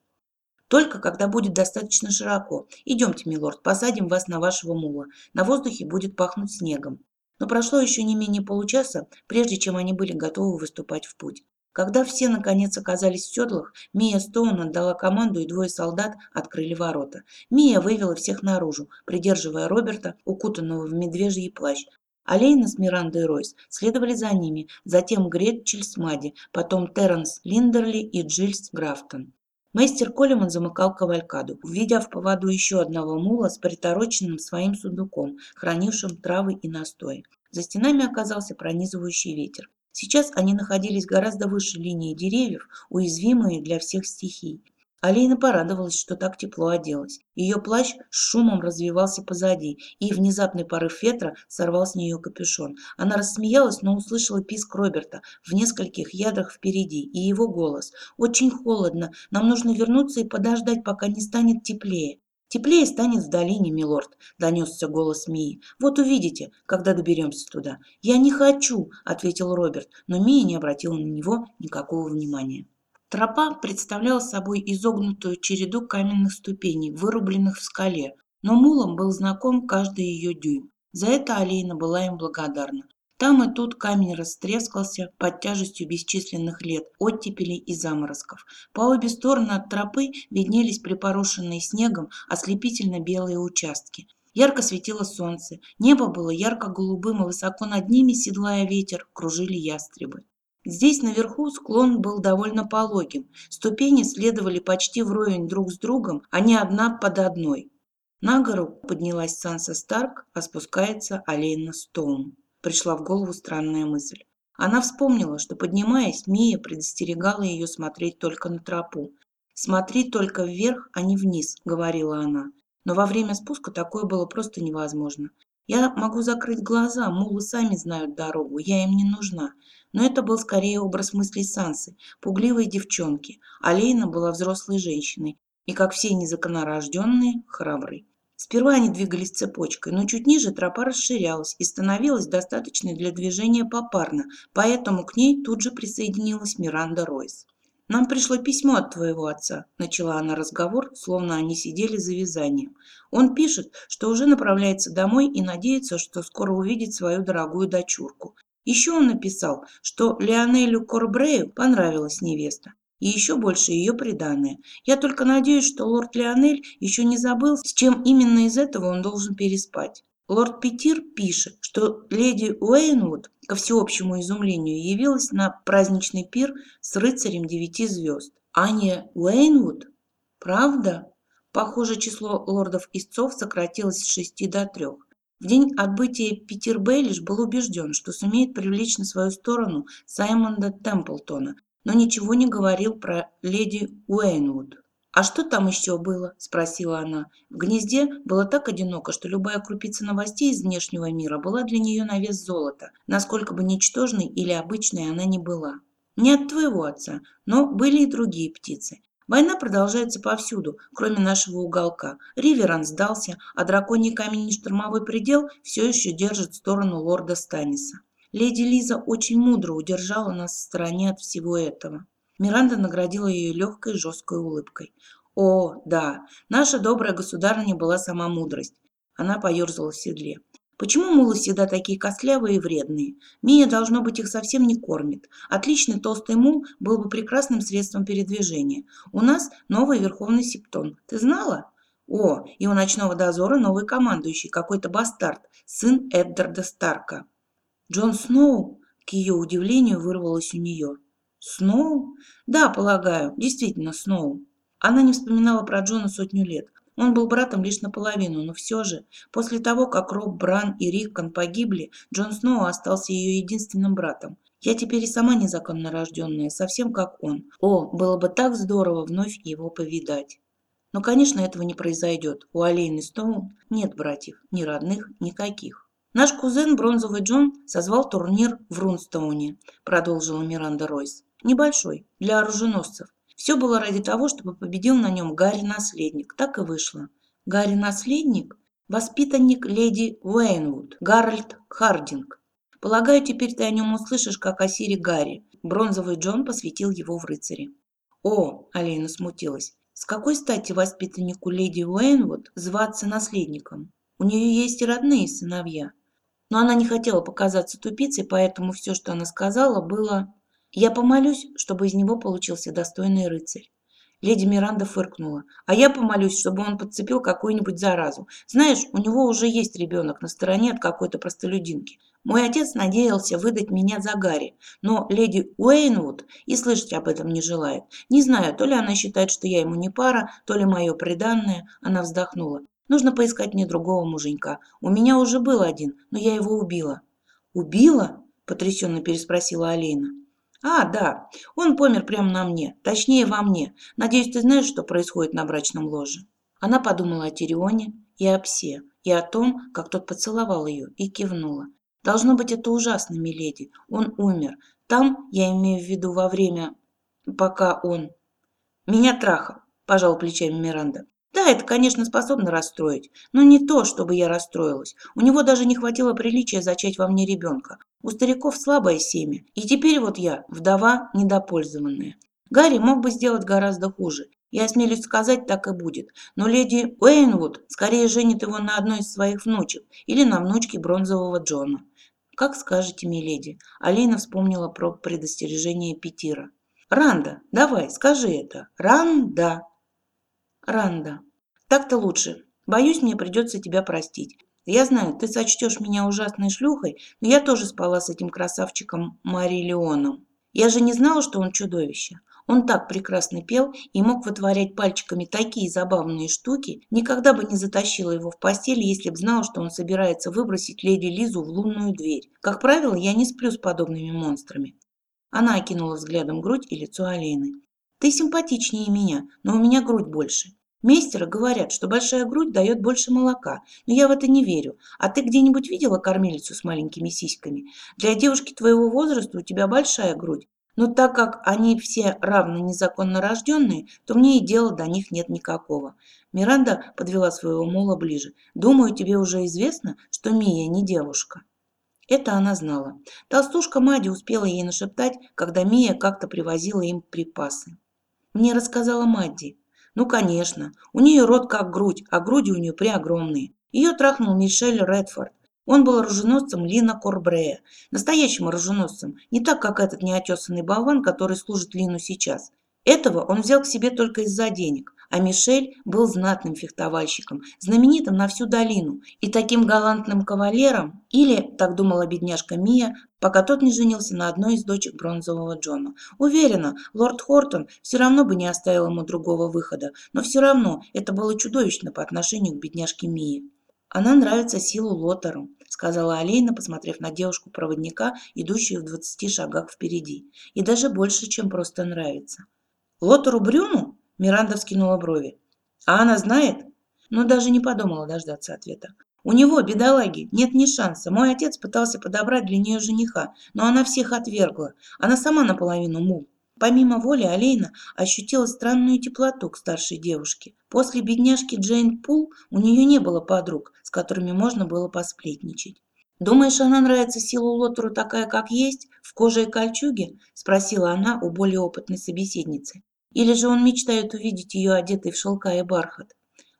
Только когда будет достаточно широко. Идемте, милорд, посадим вас на вашего мула. На воздухе будет пахнуть снегом. Но прошло еще не менее получаса, прежде чем они были готовы выступать в путь. Когда все наконец оказались в седлах, Мия Стоун отдала команду, и двое солдат открыли ворота. Мия вывела всех наружу, придерживая Роберта, укутанного в медвежий плащ. Алейна с Мирандой Ройс следовали за ними, затем Гретчель с Мади, потом Терренс Линдерли и Джильс Графтон. Мастер Колеман замыкал кавалькаду, увидя в поводу еще одного мула с притороченным своим сундуком, хранившим травы и настой. За стенами оказался пронизывающий ветер. Сейчас они находились гораздо выше линии деревьев, уязвимые для всех стихий. Алина порадовалась, что так тепло оделась. Ее плащ с шумом развивался позади, и внезапный порыв ветра сорвал с нее капюшон. Она рассмеялась, но услышала писк Роберта в нескольких ядрах впереди и его голос. «Очень холодно. Нам нужно вернуться и подождать, пока не станет теплее». «Теплее станет в долине, милорд», — донесся голос Мии. «Вот увидите, когда доберемся туда». «Я не хочу», — ответил Роберт, но Мия не обратила на него никакого внимания. Тропа представляла собой изогнутую череду каменных ступеней, вырубленных в скале, но мулам был знаком каждый ее дюйм. За это Алина была им благодарна. Там и тут камень растрескался под тяжестью бесчисленных лет, оттепелей и заморозков. По обе стороны от тропы виднелись припорошенные снегом ослепительно белые участки. Ярко светило солнце, небо было ярко-голубым, и высоко над ними, седлая ветер, кружили ястребы. Здесь наверху склон был довольно пологим. Ступени следовали почти вровень друг с другом, а не одна под одной. На гору поднялась Санса Старк, а спускается Алейна Стоун. Пришла в голову странная мысль. Она вспомнила, что, поднимаясь, Мия предостерегала ее смотреть только на тропу. «Смотри только вверх, а не вниз», — говорила она. Но во время спуска такое было просто невозможно. Я могу закрыть глаза, мулы сами знают дорогу, я им не нужна. Но это был скорее образ мыслей Сансы, пугливой девчонки. А Лейна была взрослой женщиной и, как все незаконорожденные, храброй. Сперва они двигались цепочкой, но чуть ниже тропа расширялась и становилась достаточной для движения попарно, поэтому к ней тут же присоединилась Миранда Ройс. «Нам пришло письмо от твоего отца», – начала она разговор, словно они сидели за вязанием. «Он пишет, что уже направляется домой и надеется, что скоро увидит свою дорогую дочурку. Еще он написал, что Леонелю Корбрею понравилась невеста, и еще больше ее преданное. Я только надеюсь, что лорд Леонель еще не забыл, с чем именно из этого он должен переспать. Лорд Петир пишет, что леди Уэйнвуд, ко всеобщему изумлению, явилась на праздничный пир с рыцарем девяти звезд. Аня Уэйнвуд? Правда? Похоже, число лордов-истцов сократилось с шести до трех. В день отбытия Питер Бейлиш был убежден, что сумеет привлечь на свою сторону Саймонда Темплтона, но ничего не говорил про леди Уэйнвуд. «А что там еще было?» – спросила она. В гнезде было так одиноко, что любая крупица новостей из внешнего мира была для нее на вес золота, насколько бы ничтожной или обычной она ни была. Не от твоего отца, но были и другие птицы. Война продолжается повсюду, кроме нашего уголка. Риверан сдался, а драконий камень штормовой предел все еще держит сторону лорда Станиса. Леди Лиза очень мудро удержала нас в стороне от всего этого. Миранда наградила ее легкой жесткой улыбкой. «О, да, наша добрая государыня была сама мудрость». Она поерзала в седле. «Почему мулы всегда такие костлявые и вредные? Мия, должно быть, их совсем не кормит. Отличный толстый мул был бы прекрасным средством передвижения. У нас новый верховный септон. Ты знала?» «О, и у ночного дозора новый командующий, какой-то бастард, сын Эддарда Старка». «Джон Сноу?» К ее удивлению вырвалось у нее. Сноу? Да, полагаю, действительно Сноу. Она не вспоминала про Джона сотню лет. Он был братом лишь наполовину, но все же, после того, как Роб Бран и Риккон погибли, Джон Сноу остался ее единственным братом. Я теперь и сама незаконно рожденная, совсем как он. О, было бы так здорово вновь его повидать. Но, конечно, этого не произойдет. У Алейны Сноу нет братьев, ни родных, никаких. Наш кузен Бронзовый Джон созвал турнир в Рунстоуне, продолжила Миранда Ройс. Небольшой, для оруженосцев. Все было ради того, чтобы победил на нем Гарри-наследник. Так и вышло. Гарри-наследник – воспитанник леди Уэйнвуд, Гарольд Хардинг. Полагаю, теперь ты о нем услышишь, как о Сире Гарри. Бронзовый Джон посвятил его в рыцари. О, Алина смутилась. С какой стати воспитаннику леди Уэйнвуд зваться наследником? У нее есть и родные сыновья. Но она не хотела показаться тупицей, поэтому все, что она сказала, было я помолюсь, чтобы из него получился достойный рыцарь. Леди Миранда фыркнула. А я помолюсь, чтобы он подцепил какую-нибудь заразу. Знаешь, у него уже есть ребенок на стороне от какой-то простолюдинки. Мой отец надеялся выдать меня за Гарри, но леди Уэйнвуд и слышать об этом не желает. Не знаю, то ли она считает, что я ему не пара, то ли мое преданное. Она вздохнула. Нужно поискать мне другого муженька. У меня уже был один, но я его убила. «Убила?» – потрясенно переспросила Алина. А, да, он помер прямо на мне, точнее во мне. Надеюсь, ты знаешь, что происходит на брачном ложе. Она подумала о Тирионе и о псе, и о том, как тот поцеловал ее, и кивнула. Должно быть, это ужасно, миледи. Он умер. Там, я имею в виду во время, пока он... Меня трахал, пожал плечами Миранда. Да, это, конечно, способно расстроить, но не то, чтобы я расстроилась. У него даже не хватило приличия зачать во мне ребенка. У стариков слабое семя, и теперь вот я, вдова недопользованная. Гарри мог бы сделать гораздо хуже. Я осмелюсь сказать, так и будет. Но леди Уэйнвуд скорее женит его на одной из своих внучек или на внучке бронзового Джона. Как скажете, миледи. Алина вспомнила про предостережение Петира. Ранда, давай, скажи это. Ранда. Ранда. Так-то лучше. Боюсь, мне придется тебя простить. Я знаю, ты сочтешь меня ужасной шлюхой, но я тоже спала с этим красавчиком Марилеоном. Я же не знала, что он чудовище. Он так прекрасно пел и мог вытворять пальчиками такие забавные штуки, никогда бы не затащила его в постель, если б знала, что он собирается выбросить леди Лизу в лунную дверь. Как правило, я не сплю с подобными монстрами. Она окинула взглядом грудь и лицо Алины. Ты симпатичнее меня, но у меня грудь больше. Мейстеры говорят, что большая грудь дает больше молока, но я в это не верю. А ты где-нибудь видела кормилицу с маленькими сиськами? Для девушки твоего возраста у тебя большая грудь. Но так как они все равно незаконно рожденные, то мне и дела до них нет никакого. Миранда подвела своего мула ближе. Думаю, тебе уже известно, что Мия не девушка. Это она знала. Толстушка Мади успела ей нашептать, когда Мия как-то привозила им припасы. Мне рассказала Мадди. Ну, конечно. У нее рот как грудь, а груди у нее преогромные. Ее трахнул Мишель Редфорд. Он был оруженосцем Лина Корбрея. Настоящим оруженосцем. Не так, как этот неотесанный болван, который служит Лину сейчас. Этого он взял к себе только из-за денег. А Мишель был знатным фехтовальщиком, знаменитым на всю долину, и таким галантным кавалером, или, так думала бедняжка Мия, пока тот не женился на одной из дочек бронзового Джона. Уверена, лорд Хортон все равно бы не оставил ему другого выхода, но все равно это было чудовищно по отношению к бедняжке Мии. Она нравится силу Лотеру, сказала Алейна, посмотрев на девушку-проводника, идущую в двадцати шагах впереди. И даже больше, чем просто нравится. Лотеру Брюну? Миранда вскинула брови. А она знает? Но даже не подумала дождаться ответа. У него, бедолаги, нет ни шанса. Мой отец пытался подобрать для нее жениха, но она всех отвергла. Она сама наполовину мул. Помимо воли Алейна ощутила странную теплоту к старшей девушке. После бедняжки Джейн Пул у нее не было подруг, с которыми можно было посплетничать. «Думаешь, она нравится силу Лотеру такая, как есть, в коже и кольчуге?» – спросила она у более опытной собеседницы. «Или же он мечтает увидеть ее одетой в шелка и бархат?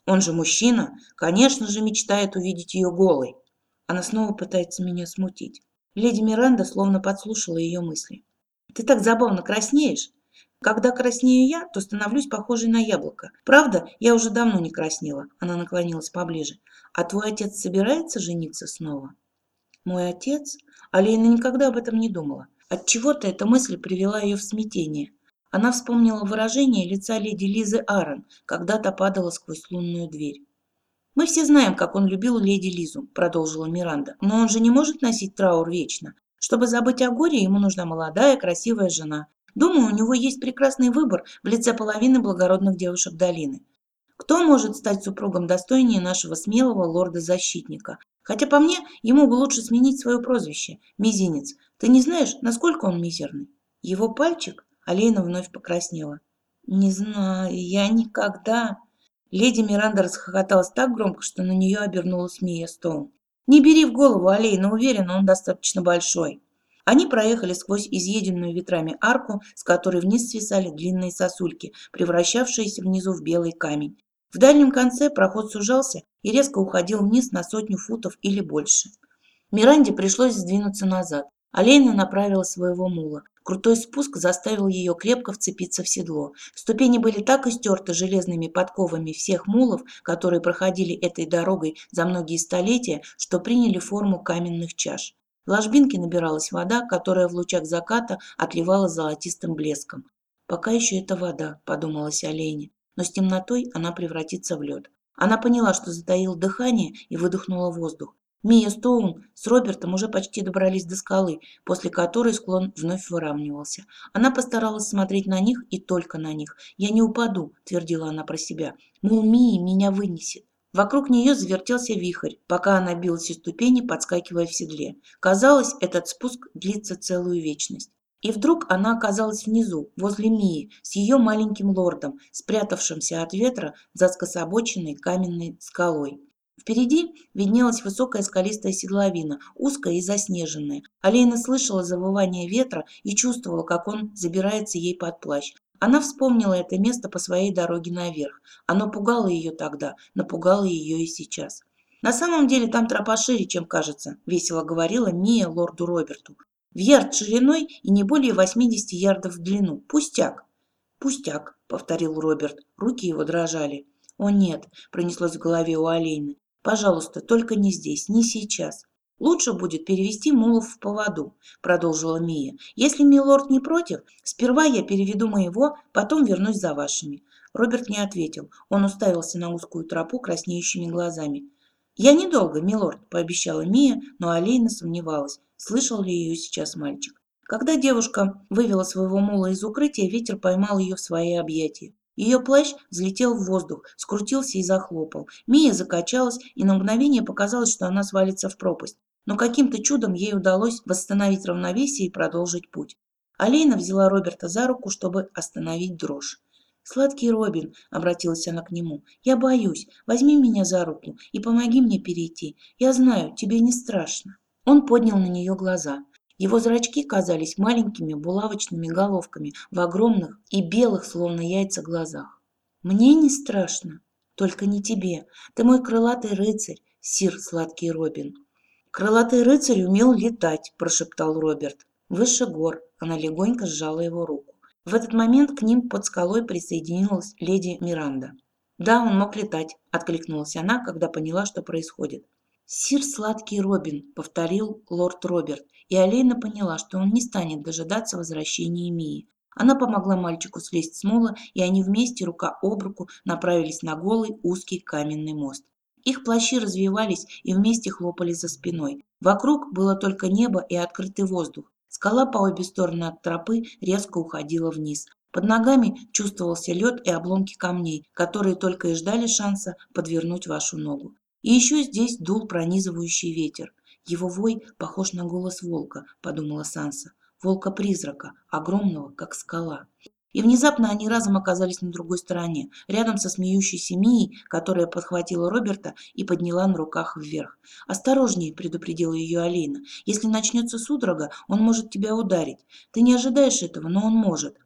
Он же мужчина, конечно же, мечтает увидеть ее голой». Она снова пытается меня смутить. Леди Миранда словно подслушала ее мысли. Ты так забавно краснеешь. Когда краснею я, то становлюсь похожей на яблоко. Правда, я уже давно не краснела. Она наклонилась поближе. А твой отец собирается жениться снова? Мой отец? Алина никогда об этом не думала. От чего то эта мысль привела ее в смятение. Она вспомнила выражение лица леди Лизы Аарон, когда та падала сквозь лунную дверь. «Мы все знаем, как он любил леди Лизу», – продолжила Миранда. «Но он же не может носить траур вечно. Чтобы забыть о горе, ему нужна молодая, красивая жена. Думаю, у него есть прекрасный выбор в лице половины благородных девушек долины. Кто может стать супругом достойнее нашего смелого лорда-защитника? Хотя по мне, ему бы лучше сменить свое прозвище – Мизинец. Ты не знаешь, насколько он мизерный? Его пальчик? Алейна вновь покраснела. Не знаю, я никогда... Леди Миранда расхохоталась так громко, что на нее обернулась Мия Стоун. Не бери в голову, Алейна, уверена, он достаточно большой. Они проехали сквозь изъеденную ветрами арку, с которой вниз свисали длинные сосульки, превращавшиеся внизу в белый камень. В дальнем конце проход сужался и резко уходил вниз на сотню футов или больше. Миранде пришлось сдвинуться назад. Алейна направила своего мула. Крутой спуск заставил ее крепко вцепиться в седло. Ступени были так истерты железными подковами всех мулов, которые проходили этой дорогой за многие столетия, что приняли форму каменных чаш. В ложбинке набиралась вода, которая в лучах заката отливала золотистым блеском. «Пока еще это вода», – подумалась Олене, но с темнотой она превратится в лед. Она поняла, что затаил дыхание и выдохнула воздух. Мия Стоун с Робертом уже почти добрались до скалы, после которой склон вновь выравнивался. Она постаралась смотреть на них и только на них. «Я не упаду», – твердила она про себя. «Мол, Мия меня вынесет». Вокруг нее завертелся вихрь, пока она билась из ступени, подскакивая в седле. Казалось, этот спуск длится целую вечность. И вдруг она оказалась внизу, возле Мии, с ее маленьким лордом, спрятавшимся от ветра за скособоченной каменной скалой. Впереди виднелась высокая скалистая седловина, узкая и заснеженная. Алейна слышала завывание ветра и чувствовала, как он забирается ей под плащ. Она вспомнила это место по своей дороге наверх. Оно пугало ее тогда, напугало ее и сейчас. «На самом деле там тропа шире, чем кажется», – весело говорила Мия лорду Роберту. «В ярд шириной и не более 80 ярдов в длину. Пустяк». «Пустяк», – повторил Роберт. Руки его дрожали. «О нет», – пронеслось в голове у Алейны. Пожалуйста, только не здесь, не сейчас. Лучше будет перевести мулов в поводу, продолжила Мия. Если милорд не против, сперва я переведу моего, потом вернусь за вашими. Роберт не ответил. Он уставился на узкую тропу краснеющими глазами. «Я недолго, милорд», – пообещала Мия, но Алейна сомневалась, слышал ли ее сейчас мальчик. Когда девушка вывела своего мула из укрытия, ветер поймал ее в свои объятия. Ее плащ взлетел в воздух, скрутился и захлопал. Мия закачалась, и на мгновение показалось, что она свалится в пропасть. Но каким-то чудом ей удалось восстановить равновесие и продолжить путь. Алейна взяла Роберта за руку, чтобы остановить дрожь. «Сладкий Робин», — обратилась она к нему, — «я боюсь. Возьми меня за руку и помоги мне перейти. Я знаю, тебе не страшно». Он поднял на нее глаза. Его зрачки казались маленькими булавочными головками в огромных и белых, словно яйца, глазах. «Мне не страшно, только не тебе. Ты мой крылатый рыцарь, сир сладкий Робин». «Крылатый рыцарь умел летать», – прошептал Роберт. «Выше гор». Она легонько сжала его руку. В этот момент к ним под скалой присоединилась леди Миранда. «Да, он мог летать», – откликнулась она, когда поняла, что происходит. «Сир сладкий Робин», – повторил лорд Роберт, и Алейна поняла, что он не станет дожидаться возвращения Мии. Она помогла мальчику слезть с мола, и они вместе, рука об руку, направились на голый узкий каменный мост. Их плащи развивались и вместе хлопали за спиной. Вокруг было только небо и открытый воздух. Скала по обе стороны от тропы резко уходила вниз. Под ногами чувствовался лед и обломки камней, которые только и ждали шанса подвернуть вашу ногу. И еще здесь дул пронизывающий ветер. Его вой похож на голос волка, подумала Санса. Волка-призрака, огромного, как скала. И внезапно они разом оказались на другой стороне, рядом со смеющейся Мией, которая подхватила Роберта и подняла на руках вверх. «Осторожнее», — предупредила ее Алина. «Если начнется судорога, он может тебя ударить. Ты не ожидаешь этого, но он может».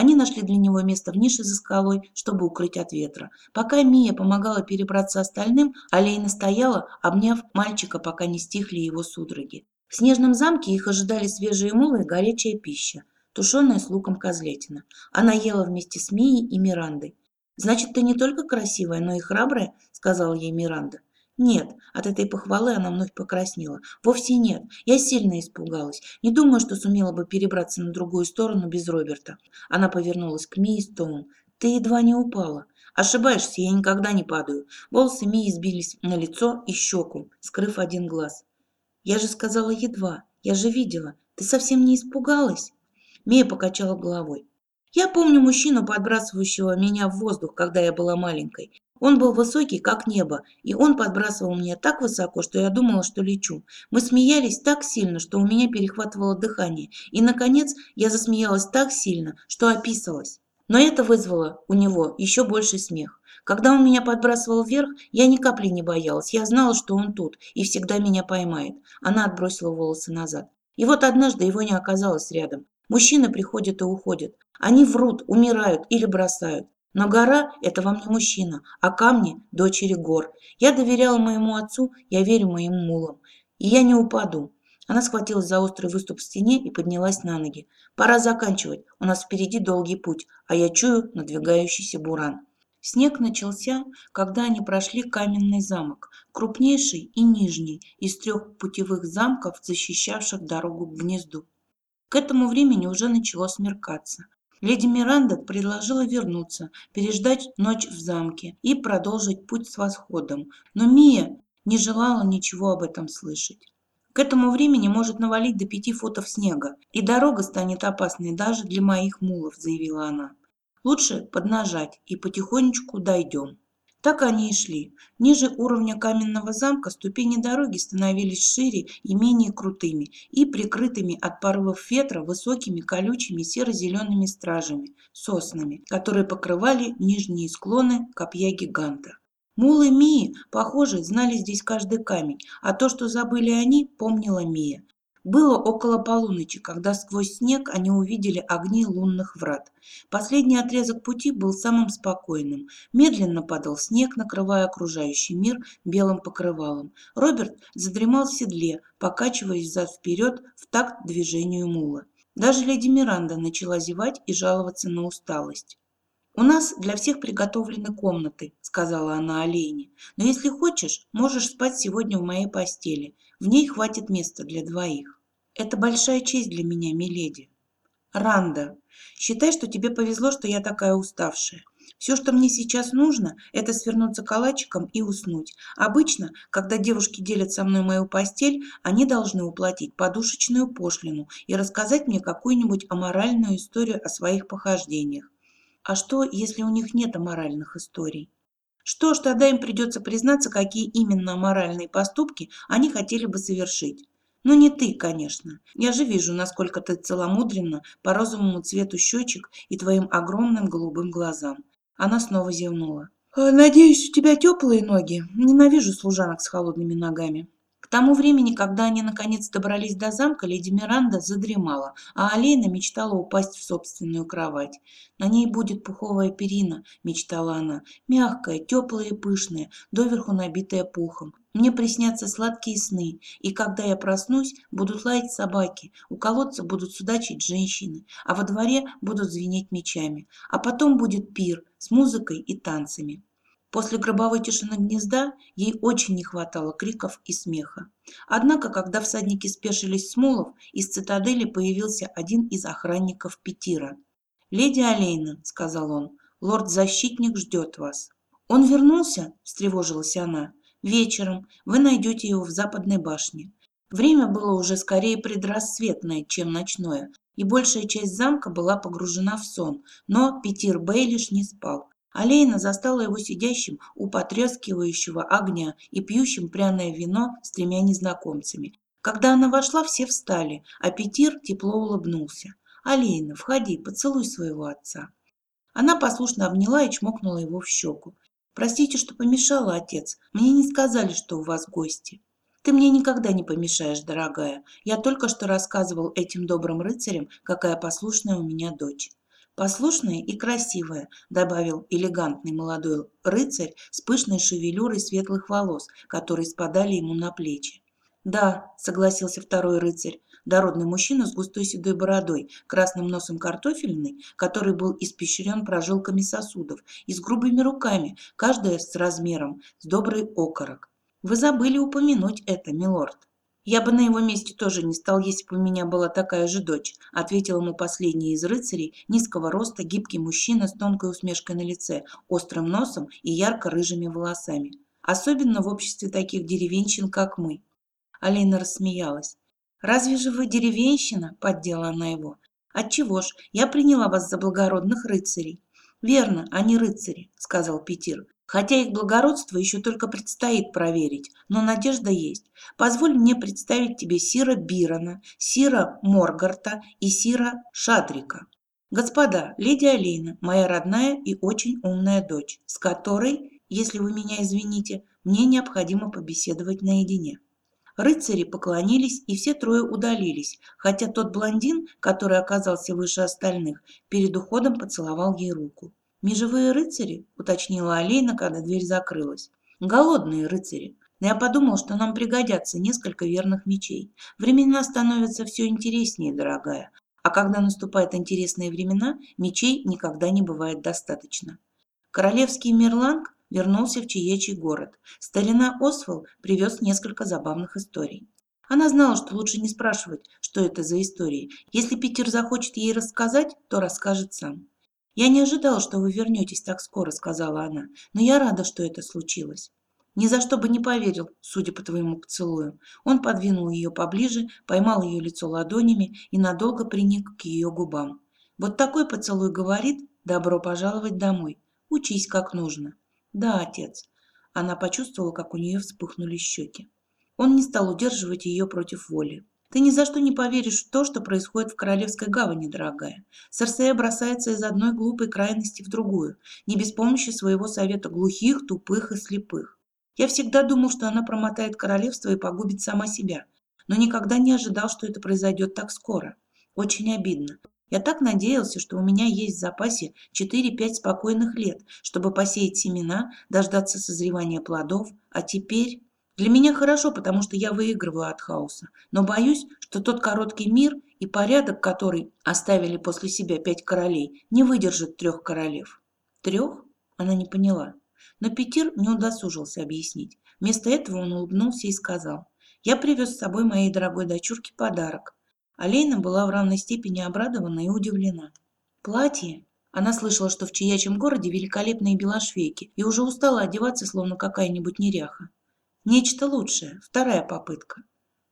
Они нашли для него место в нише за скалой, чтобы укрыть от ветра. Пока Мия помогала перебраться остальным, Алейна стояла, обняв мальчика, пока не стихли его судороги. В снежном замке их ожидали свежие мулы и горячая пища тушеная с луком козлетина. Она ела вместе с Мией и Мирандой. «Значит, ты не только красивая, но и храбрая?» – сказала ей Миранда. «Нет», – от этой похвалы она вновь покраснела. «Вовсе нет. Я сильно испугалась. Не думаю, что сумела бы перебраться на другую сторону без Роберта». Она повернулась к Мии Стоун. «Ты едва не упала». «Ошибаешься, я никогда не падаю». Волосы Мии сбились на лицо и щеку, скрыв один глаз. «Я же сказала едва. Я же видела. Ты совсем не испугалась?» Мия покачала головой. Я помню мужчину, подбрасывающего меня в воздух, когда я была маленькой. Он был высокий, как небо, и он подбрасывал меня так высоко, что я думала, что лечу. Мы смеялись так сильно, что у меня перехватывало дыхание. И, наконец, я засмеялась так сильно, что описалась. Но это вызвало у него еще больший смех. Когда он меня подбрасывал вверх, я ни капли не боялась. Я знала, что он тут и всегда меня поймает. Она отбросила волосы назад. И вот однажды его не оказалось рядом. Мужчины приходят и уходят. Они врут, умирают или бросают. Но гора – это вам не мужчина, а камни – дочери гор. Я доверяла моему отцу, я верю моим мулам. И я не упаду. Она схватилась за острый выступ в стене и поднялась на ноги. Пора заканчивать, у нас впереди долгий путь, а я чую надвигающийся буран. Снег начался, когда они прошли каменный замок, крупнейший и нижний из трех путевых замков, защищавших дорогу к гнезду. К этому времени уже начало смеркаться. Леди Миранда предложила вернуться, переждать ночь в замке и продолжить путь с восходом, но Мия не желала ничего об этом слышать. К этому времени может навалить до пяти футов снега, и дорога станет опасной даже для моих мулов, заявила она. Лучше поднажать и потихонечку дойдем. Так они и шли. Ниже уровня каменного замка ступени дороги становились шире и менее крутыми и прикрытыми от порывов ветра высокими колючими серо-зелеными стражами, соснами, которые покрывали нижние склоны копья гиганта. Мулы Мии, похоже, знали здесь каждый камень, а то, что забыли они, помнила Мия. Было около полуночи, когда сквозь снег они увидели огни лунных врат. Последний отрезок пути был самым спокойным. Медленно падал снег, накрывая окружающий мир белым покрывалом. Роберт задремал в седле, покачиваясь зад-вперед в такт движению мула. Даже леди Миранда начала зевать и жаловаться на усталость. «У нас для всех приготовлены комнаты», — сказала она Олейне. «Но если хочешь, можешь спать сегодня в моей постели. В ней хватит места для двоих». «Это большая честь для меня, миледи». «Ранда, считай, что тебе повезло, что я такая уставшая. Все, что мне сейчас нужно, это свернуться калачиком и уснуть. Обычно, когда девушки делят со мной мою постель, они должны уплатить подушечную пошлину и рассказать мне какую-нибудь аморальную историю о своих похождениях. А что, если у них нет аморальных историй? Что ж, тогда им придется признаться, какие именно аморальные поступки они хотели бы совершить. Ну, не ты, конечно. Я же вижу, насколько ты целомудренна по розовому цвету щечек и твоим огромным голубым глазам. Она снова зевнула. «Надеюсь, у тебя теплые ноги. Ненавижу служанок с холодными ногами» тому времени, когда они наконец добрались до замка, леди Миранда задремала, а Алейна мечтала упасть в собственную кровать. «На ней будет пуховая перина», – мечтала она, – «мягкая, теплая и пышная, доверху набитая пухом. Мне приснятся сладкие сны, и когда я проснусь, будут лаять собаки, у колодца будут судачить женщины, а во дворе будут звенеть мечами, а потом будет пир с музыкой и танцами». После гробовой тишины гнезда ей очень не хватало криков и смеха. Однако, когда всадники спешились с мулов, из цитадели появился один из охранников Петира. «Леди Алейна», — сказал он, — «лорд-защитник ждет вас». «Он вернулся?» — встревожилась она. Вечером вы найдете его в западной башне. Время было уже скорее предрассветное, чем ночное, и большая часть замка была погружена в сон, но Петир Бейлиш не спал. Алейна застала его сидящим у потрескивающего огня и пьющим пряное вино с тремя незнакомцами. Когда она вошла, все встали, а Петир тепло улыбнулся. «Алейна, входи, поцелуй своего отца». Она послушно обняла и чмокнула его в щеку. «Простите, что помешала, отец. Мне не сказали, что у вас гости». «Ты мне никогда не помешаешь, дорогая. Я только что рассказывал этим добрым рыцарям, какая послушная у меня дочь». «Послушная и красивая», – добавил элегантный молодой рыцарь с пышной шевелюрой светлых волос, которые спадали ему на плечи. «Да», – согласился второй рыцарь, дородный мужчина с густой седой бородой, красным носом картофельный, который был испещрен прожилками сосудов и с грубыми руками, каждая с размером, с добрый окорок. «Вы забыли упомянуть это, милорд». «Я бы на его месте тоже не стал, если бы у меня была такая же дочь», ответил ему последний из рыцарей, низкого роста, гибкий мужчина с тонкой усмешкой на лице, острым носом и ярко-рыжими волосами. «Особенно в обществе таких деревенщин, как мы». Алина рассмеялась. «Разве же вы деревенщина?» – поддела она его. «Отчего ж, я приняла вас за благородных рыцарей». «Верно, они рыцари», – сказал Петир. «Хотя их благородство еще только предстоит проверить, но надежда есть. Позволь мне представить тебе Сира Бирона, Сира Моргарта и Сира Шадрика. Господа, леди Алейна, моя родная и очень умная дочь, с которой, если вы меня извините, мне необходимо побеседовать наедине». Рыцари поклонились, и все трое удалились, хотя тот блондин, который оказался выше остальных, перед уходом поцеловал ей руку. «Межевые рыцари?» – уточнила Алейна, когда дверь закрылась. «Голодные рыцари. Но я подумал, что нам пригодятся несколько верных мечей. Времена становятся все интереснее, дорогая. А когда наступают интересные времена, мечей никогда не бывает достаточно. Королевский Мирланг вернулся в Чиечий город. Старина Освал привез несколько забавных историй. Она знала, что лучше не спрашивать, что это за истории. Если Питер захочет ей рассказать, то расскажет сам. «Я не ожидала, что вы вернетесь так скоро», — сказала она, «но я рада, что это случилось». «Ни за что бы не поверил, судя по твоему поцелую». Он подвинул ее поближе, поймал ее лицо ладонями и надолго приник к ее губам. «Вот такой поцелуй говорит, добро пожаловать домой. Учись как нужно». «Да, отец». Она почувствовала, как у нее вспыхнули щеки. Он не стал удерживать ее против воли. «Ты ни за что не поверишь в то, что происходит в Королевской гавани, дорогая. Серсея бросается из одной глупой крайности в другую, не без помощи своего совета глухих, тупых и слепых. Я всегда думал, что она промотает королевство и погубит сама себя, но никогда не ожидал, что это произойдет так скоро. Очень обидно. Я так надеялся, что у меня есть в запасе 4-5 спокойных лет, чтобы посеять семена, дождаться созревания плодов, а теперь... Для меня хорошо, потому что я выигрываю от хаоса, но боюсь, что тот короткий мир и порядок, который оставили после себя пять королей, не выдержит трех королев. Трех? Она не поняла. Но Петир не удосужился объяснить. Вместо этого он улыбнулся и сказал, «Я привез с собой моей дорогой дочурке подарок. Алейна была в равной степени обрадована и удивлена. Платье? Она слышала, что в чаячьем городе великолепные белошвейки и уже устала одеваться, словно какая-нибудь неряха. Нечто лучшее, вторая попытка.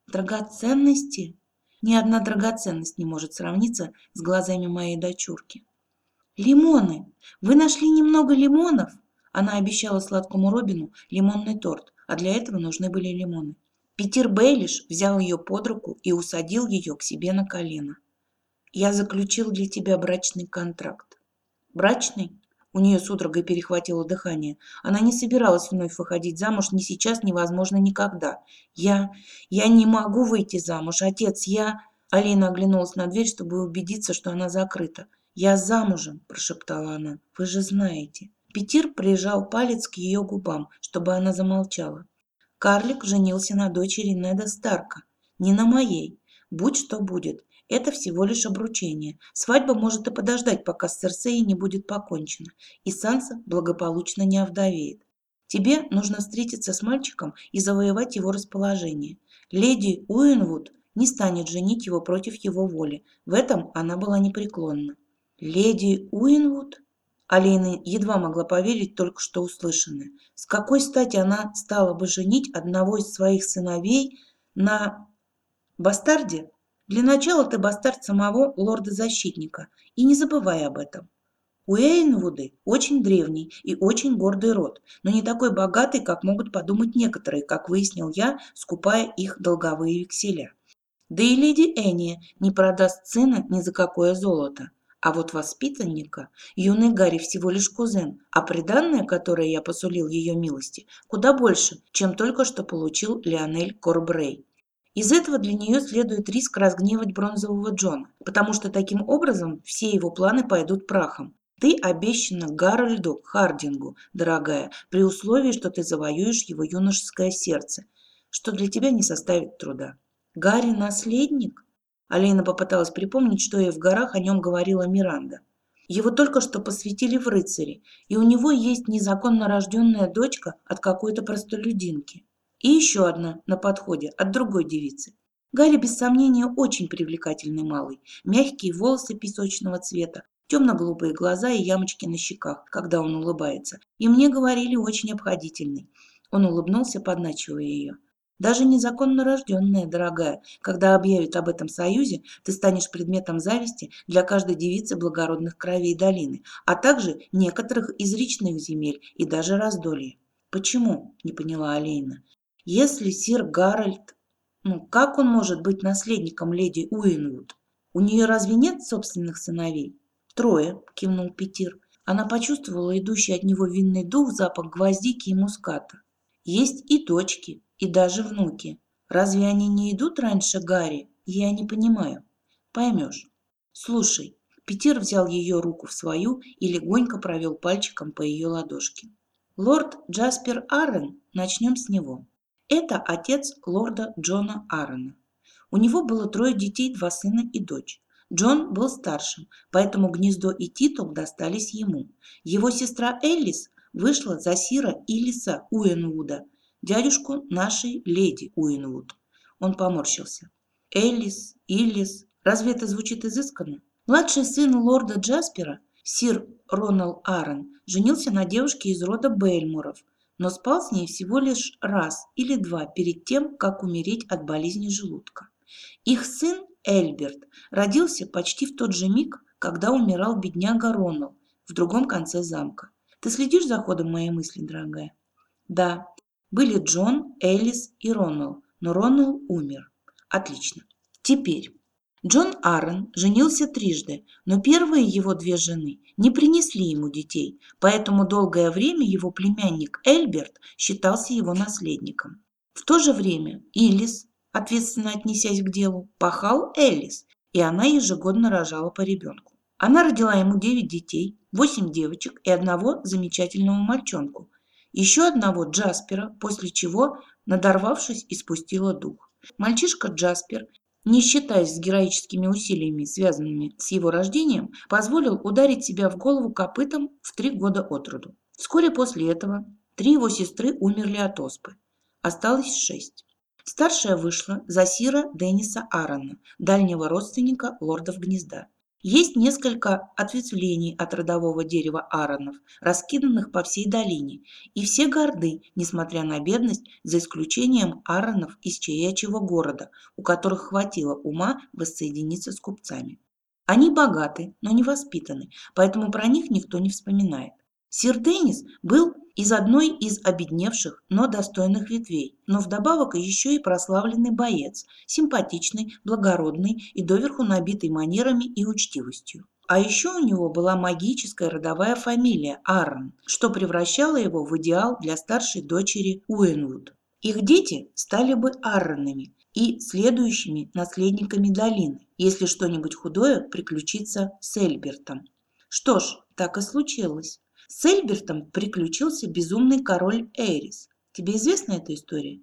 Драгоценности? Ни одна драгоценность не может сравниться с глазами моей дочурки. Лимоны! Вы нашли немного лимонов? Она обещала сладкому Робину лимонный торт, а для этого нужны были лимоны. Питер Бейлиш взял ее под руку и усадил ее к себе на колено. «Я заключил для тебя брачный контракт». «Брачный?» У нее судорогой перехватило дыхание. Она не собиралась вновь выходить замуж ни сейчас, ни, возможно, никогда. «Я... я не могу выйти замуж, отец, я...» Алина оглянулась на дверь, чтобы убедиться, что она закрыта. «Я замужем», – прошептала она. «Вы же знаете». Петир прижал палец к ее губам, чтобы она замолчала. Карлик женился на дочери Неда Старка, не на моей. Будь что будет, это всего лишь обручение. Свадьба может и подождать, пока с Церсеей не будет покончено, и Санса благополучно не овдовеет. Тебе нужно встретиться с мальчиком и завоевать его расположение. Леди Уинвуд не станет женить его против его воли. В этом она была непреклонна. Леди Уинвуд? Алина едва могла поверить только что услышанное. С какой стати она стала бы женить одного из своих сыновей на бастарде? Для начала ты бастард самого лорда-защитника, и не забывай об этом. Уэйнвуды очень древний и очень гордый род, но не такой богатый, как могут подумать некоторые, как выяснил я, скупая их долговые векселя. Да и леди Энни не продаст сына ни за какое золото. А вот воспитанника, юный Гарри всего лишь кузен, а приданное, которое я посулил ее милости, куда больше, чем только что получил Леонель Корбрей. Из этого для нее следует риск разгневать бронзового Джона, потому что таким образом все его планы пойдут прахом. Ты обещана Гарольду Хардингу, дорогая, при условии, что ты завоюешь его юношеское сердце, что для тебя не составит труда. Гарри наследник? Алина попыталась припомнить, что ей в горах о нем говорила Миранда. Его только что посвятили в рыцари, и у него есть незаконно рожденная дочка от какой-то простолюдинки. И еще одна на подходе от другой девицы. Гарри, без сомнения, очень привлекательный малый. Мягкие волосы песочного цвета, темно-голубые глаза и ямочки на щеках, когда он улыбается. И мне говорили, очень обходительный. Он улыбнулся, подначивая ее. Даже незаконно рожденная, дорогая, когда объявят об этом союзе, ты станешь предметом зависти для каждой девицы благородных кровей долины, а также некоторых из речных земель и даже раздолья. Почему? Не поняла Алейна. Если сир Гарольд... Ну, как он может быть наследником леди Уинвуд? У нее разве нет собственных сыновей? Трое, кивнул Петир. Она почувствовала идущий от него винный дух, запах гвоздики и муската. Есть и дочки, и даже внуки. Разве они не идут раньше Гарри? Я не понимаю. Поймешь. Слушай, Питер взял ее руку в свою и легонько провел пальчиком по ее ладошке. Лорд Джаспер Аррен, начнем с него. Это отец лорда Джона Аарона. У него было трое детей, два сына и дочь. Джон был старшим, поэтому гнездо и титул достались ему. Его сестра Эллис вышла за Сира Илиса Уэнвуда – дядюшку нашей леди Уинвуд. Он поморщился. Эллис, Иллис, разве это звучит изысканно? Младший сын лорда Джаспера, сир Ронал Аарон, женился на девушке из рода Бельмуров, но спал с ней всего лишь раз или два перед тем, как умереть от болезни желудка. Их сын Эльберт родился почти в тот же миг, когда умирал бедняга Ронал в другом конце замка. Ты следишь за ходом моей мысли, дорогая? Да, были Джон, Элис и Ронал, но Ронал умер. Отлично. Теперь. Джон Аарон женился трижды, но первые его две жены не принесли ему детей, поэтому долгое время его племянник Эльберт считался его наследником. В то же время Илис, ответственно отнесясь к делу, пахал Элис, и она ежегодно рожала по ребенку. Она родила ему девять детей, восемь девочек и одного замечательного мальчонку, еще одного Джаспера, после чего, надорвавшись, испустила дух. Мальчишка Джаспер, не считаясь с героическими усилиями, связанными с его рождением, позволил ударить себя в голову копытом в три года от роду. Вскоре после этого три его сестры умерли от оспы. Осталось шесть. Старшая вышла за Сира Денниса Аарона, дальнего родственника лордов гнезда. Есть несколько ответвлений от родового дерева Ааронов, раскиданных по всей долине, и все горды, несмотря на бедность, за исключением Ааронов из Чаячьего города, у которых хватило ума воссоединиться с купцами. Они богаты, но не воспитаны, поэтому про них никто не вспоминает. Сир Деннис был из одной из обедневших, но достойных ветвей, но вдобавок еще и прославленный боец, симпатичный, благородный и доверху набитый манерами и учтивостью. А еще у него была магическая родовая фамилия Арн, что превращало его в идеал для старшей дочери Уэнвуд. Их дети стали бы Арронами и следующими наследниками долины, если что-нибудь худое приключится с Эльбертом. Что ж, так и случилось. С Эльбертом приключился безумный король Эрис. Тебе известна эта история?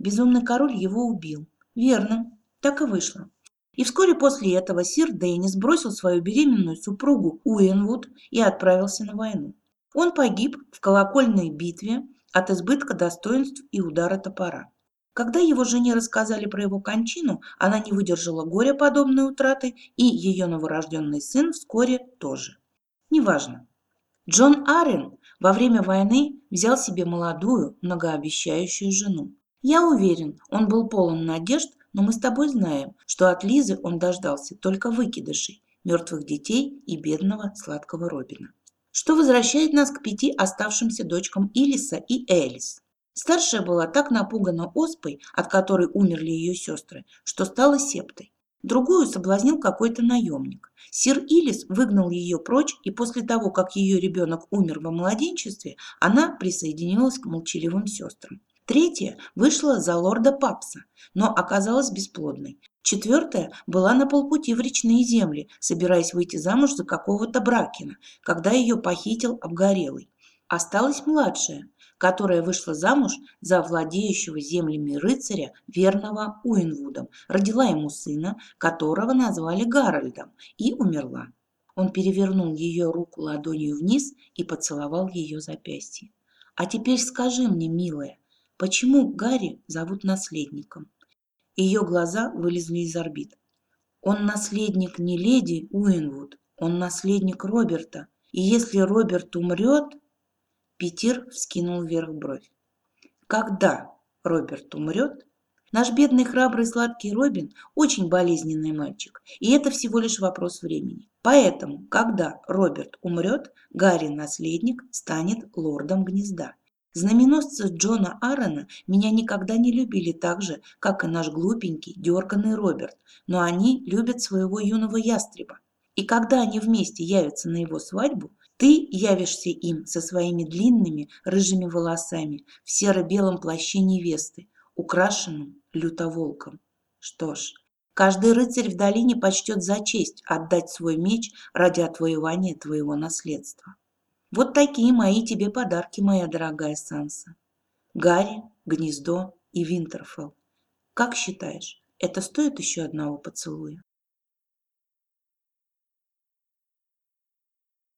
Безумный король его убил. Верно, так и вышло. И вскоре после этого сир Деннис бросил свою беременную супругу Уэнвуд и отправился на войну. Он погиб в колокольной битве от избытка достоинств и удара топора. Когда его жене рассказали про его кончину, она не выдержала горя подобной утраты, и ее новорожденный сын вскоре тоже. Неважно. Джон Арен во время войны взял себе молодую, многообещающую жену. Я уверен, он был полон надежд, но мы с тобой знаем, что от Лизы он дождался только выкидышей, мертвых детей и бедного сладкого Робина. Что возвращает нас к пяти оставшимся дочкам Илиса и Элис. Старшая была так напугана оспой, от которой умерли ее сестры, что стала септой. Другую соблазнил какой-то наемник. Сир Илис выгнал ее прочь, и после того, как ее ребенок умер во младенчестве, она присоединилась к молчаливым сестрам. Третья вышла за лорда Папса, но оказалась бесплодной. Четвертая была на полпути в речные земли, собираясь выйти замуж за какого-то Бракина, когда ее похитил обгорелый. Осталась младшая, которая вышла замуж за владеющего землями рыцаря, верного Уинвудом, родила ему сына, которого назвали Гарольдом, и умерла. Он перевернул ее руку ладонью вниз и поцеловал ее запястье. «А теперь скажи мне, милая, Почему Гарри зовут наследником? Ее глаза вылезли из орбит. Он наследник не леди Уинвуд, он наследник Роберта. И если Роберт умрет... Питер вскинул вверх бровь. Когда Роберт умрет, Наш бедный, храбрый, сладкий Робин очень болезненный мальчик, и это всего лишь вопрос времени. Поэтому, когда Роберт умрет, Гарри, наследник, станет лордом гнезда. Знаменосцы Джона Аарона меня никогда не любили так же, как и наш глупенький, дерганный Роберт, но они любят своего юного ястреба. И когда они вместе явятся на его свадьбу, ты явишься им со своими длинными рыжими волосами в серо-белом плаще невесты, украшенным лютоволком. Что ж, каждый рыцарь в долине почтет за честь отдать свой меч ради отвоевания твоего наследства. Вот такие мои тебе подарки, моя дорогая Санса. Гарри, Гнездо и Винтерфелл. Как считаешь, это стоит еще одного поцелуя?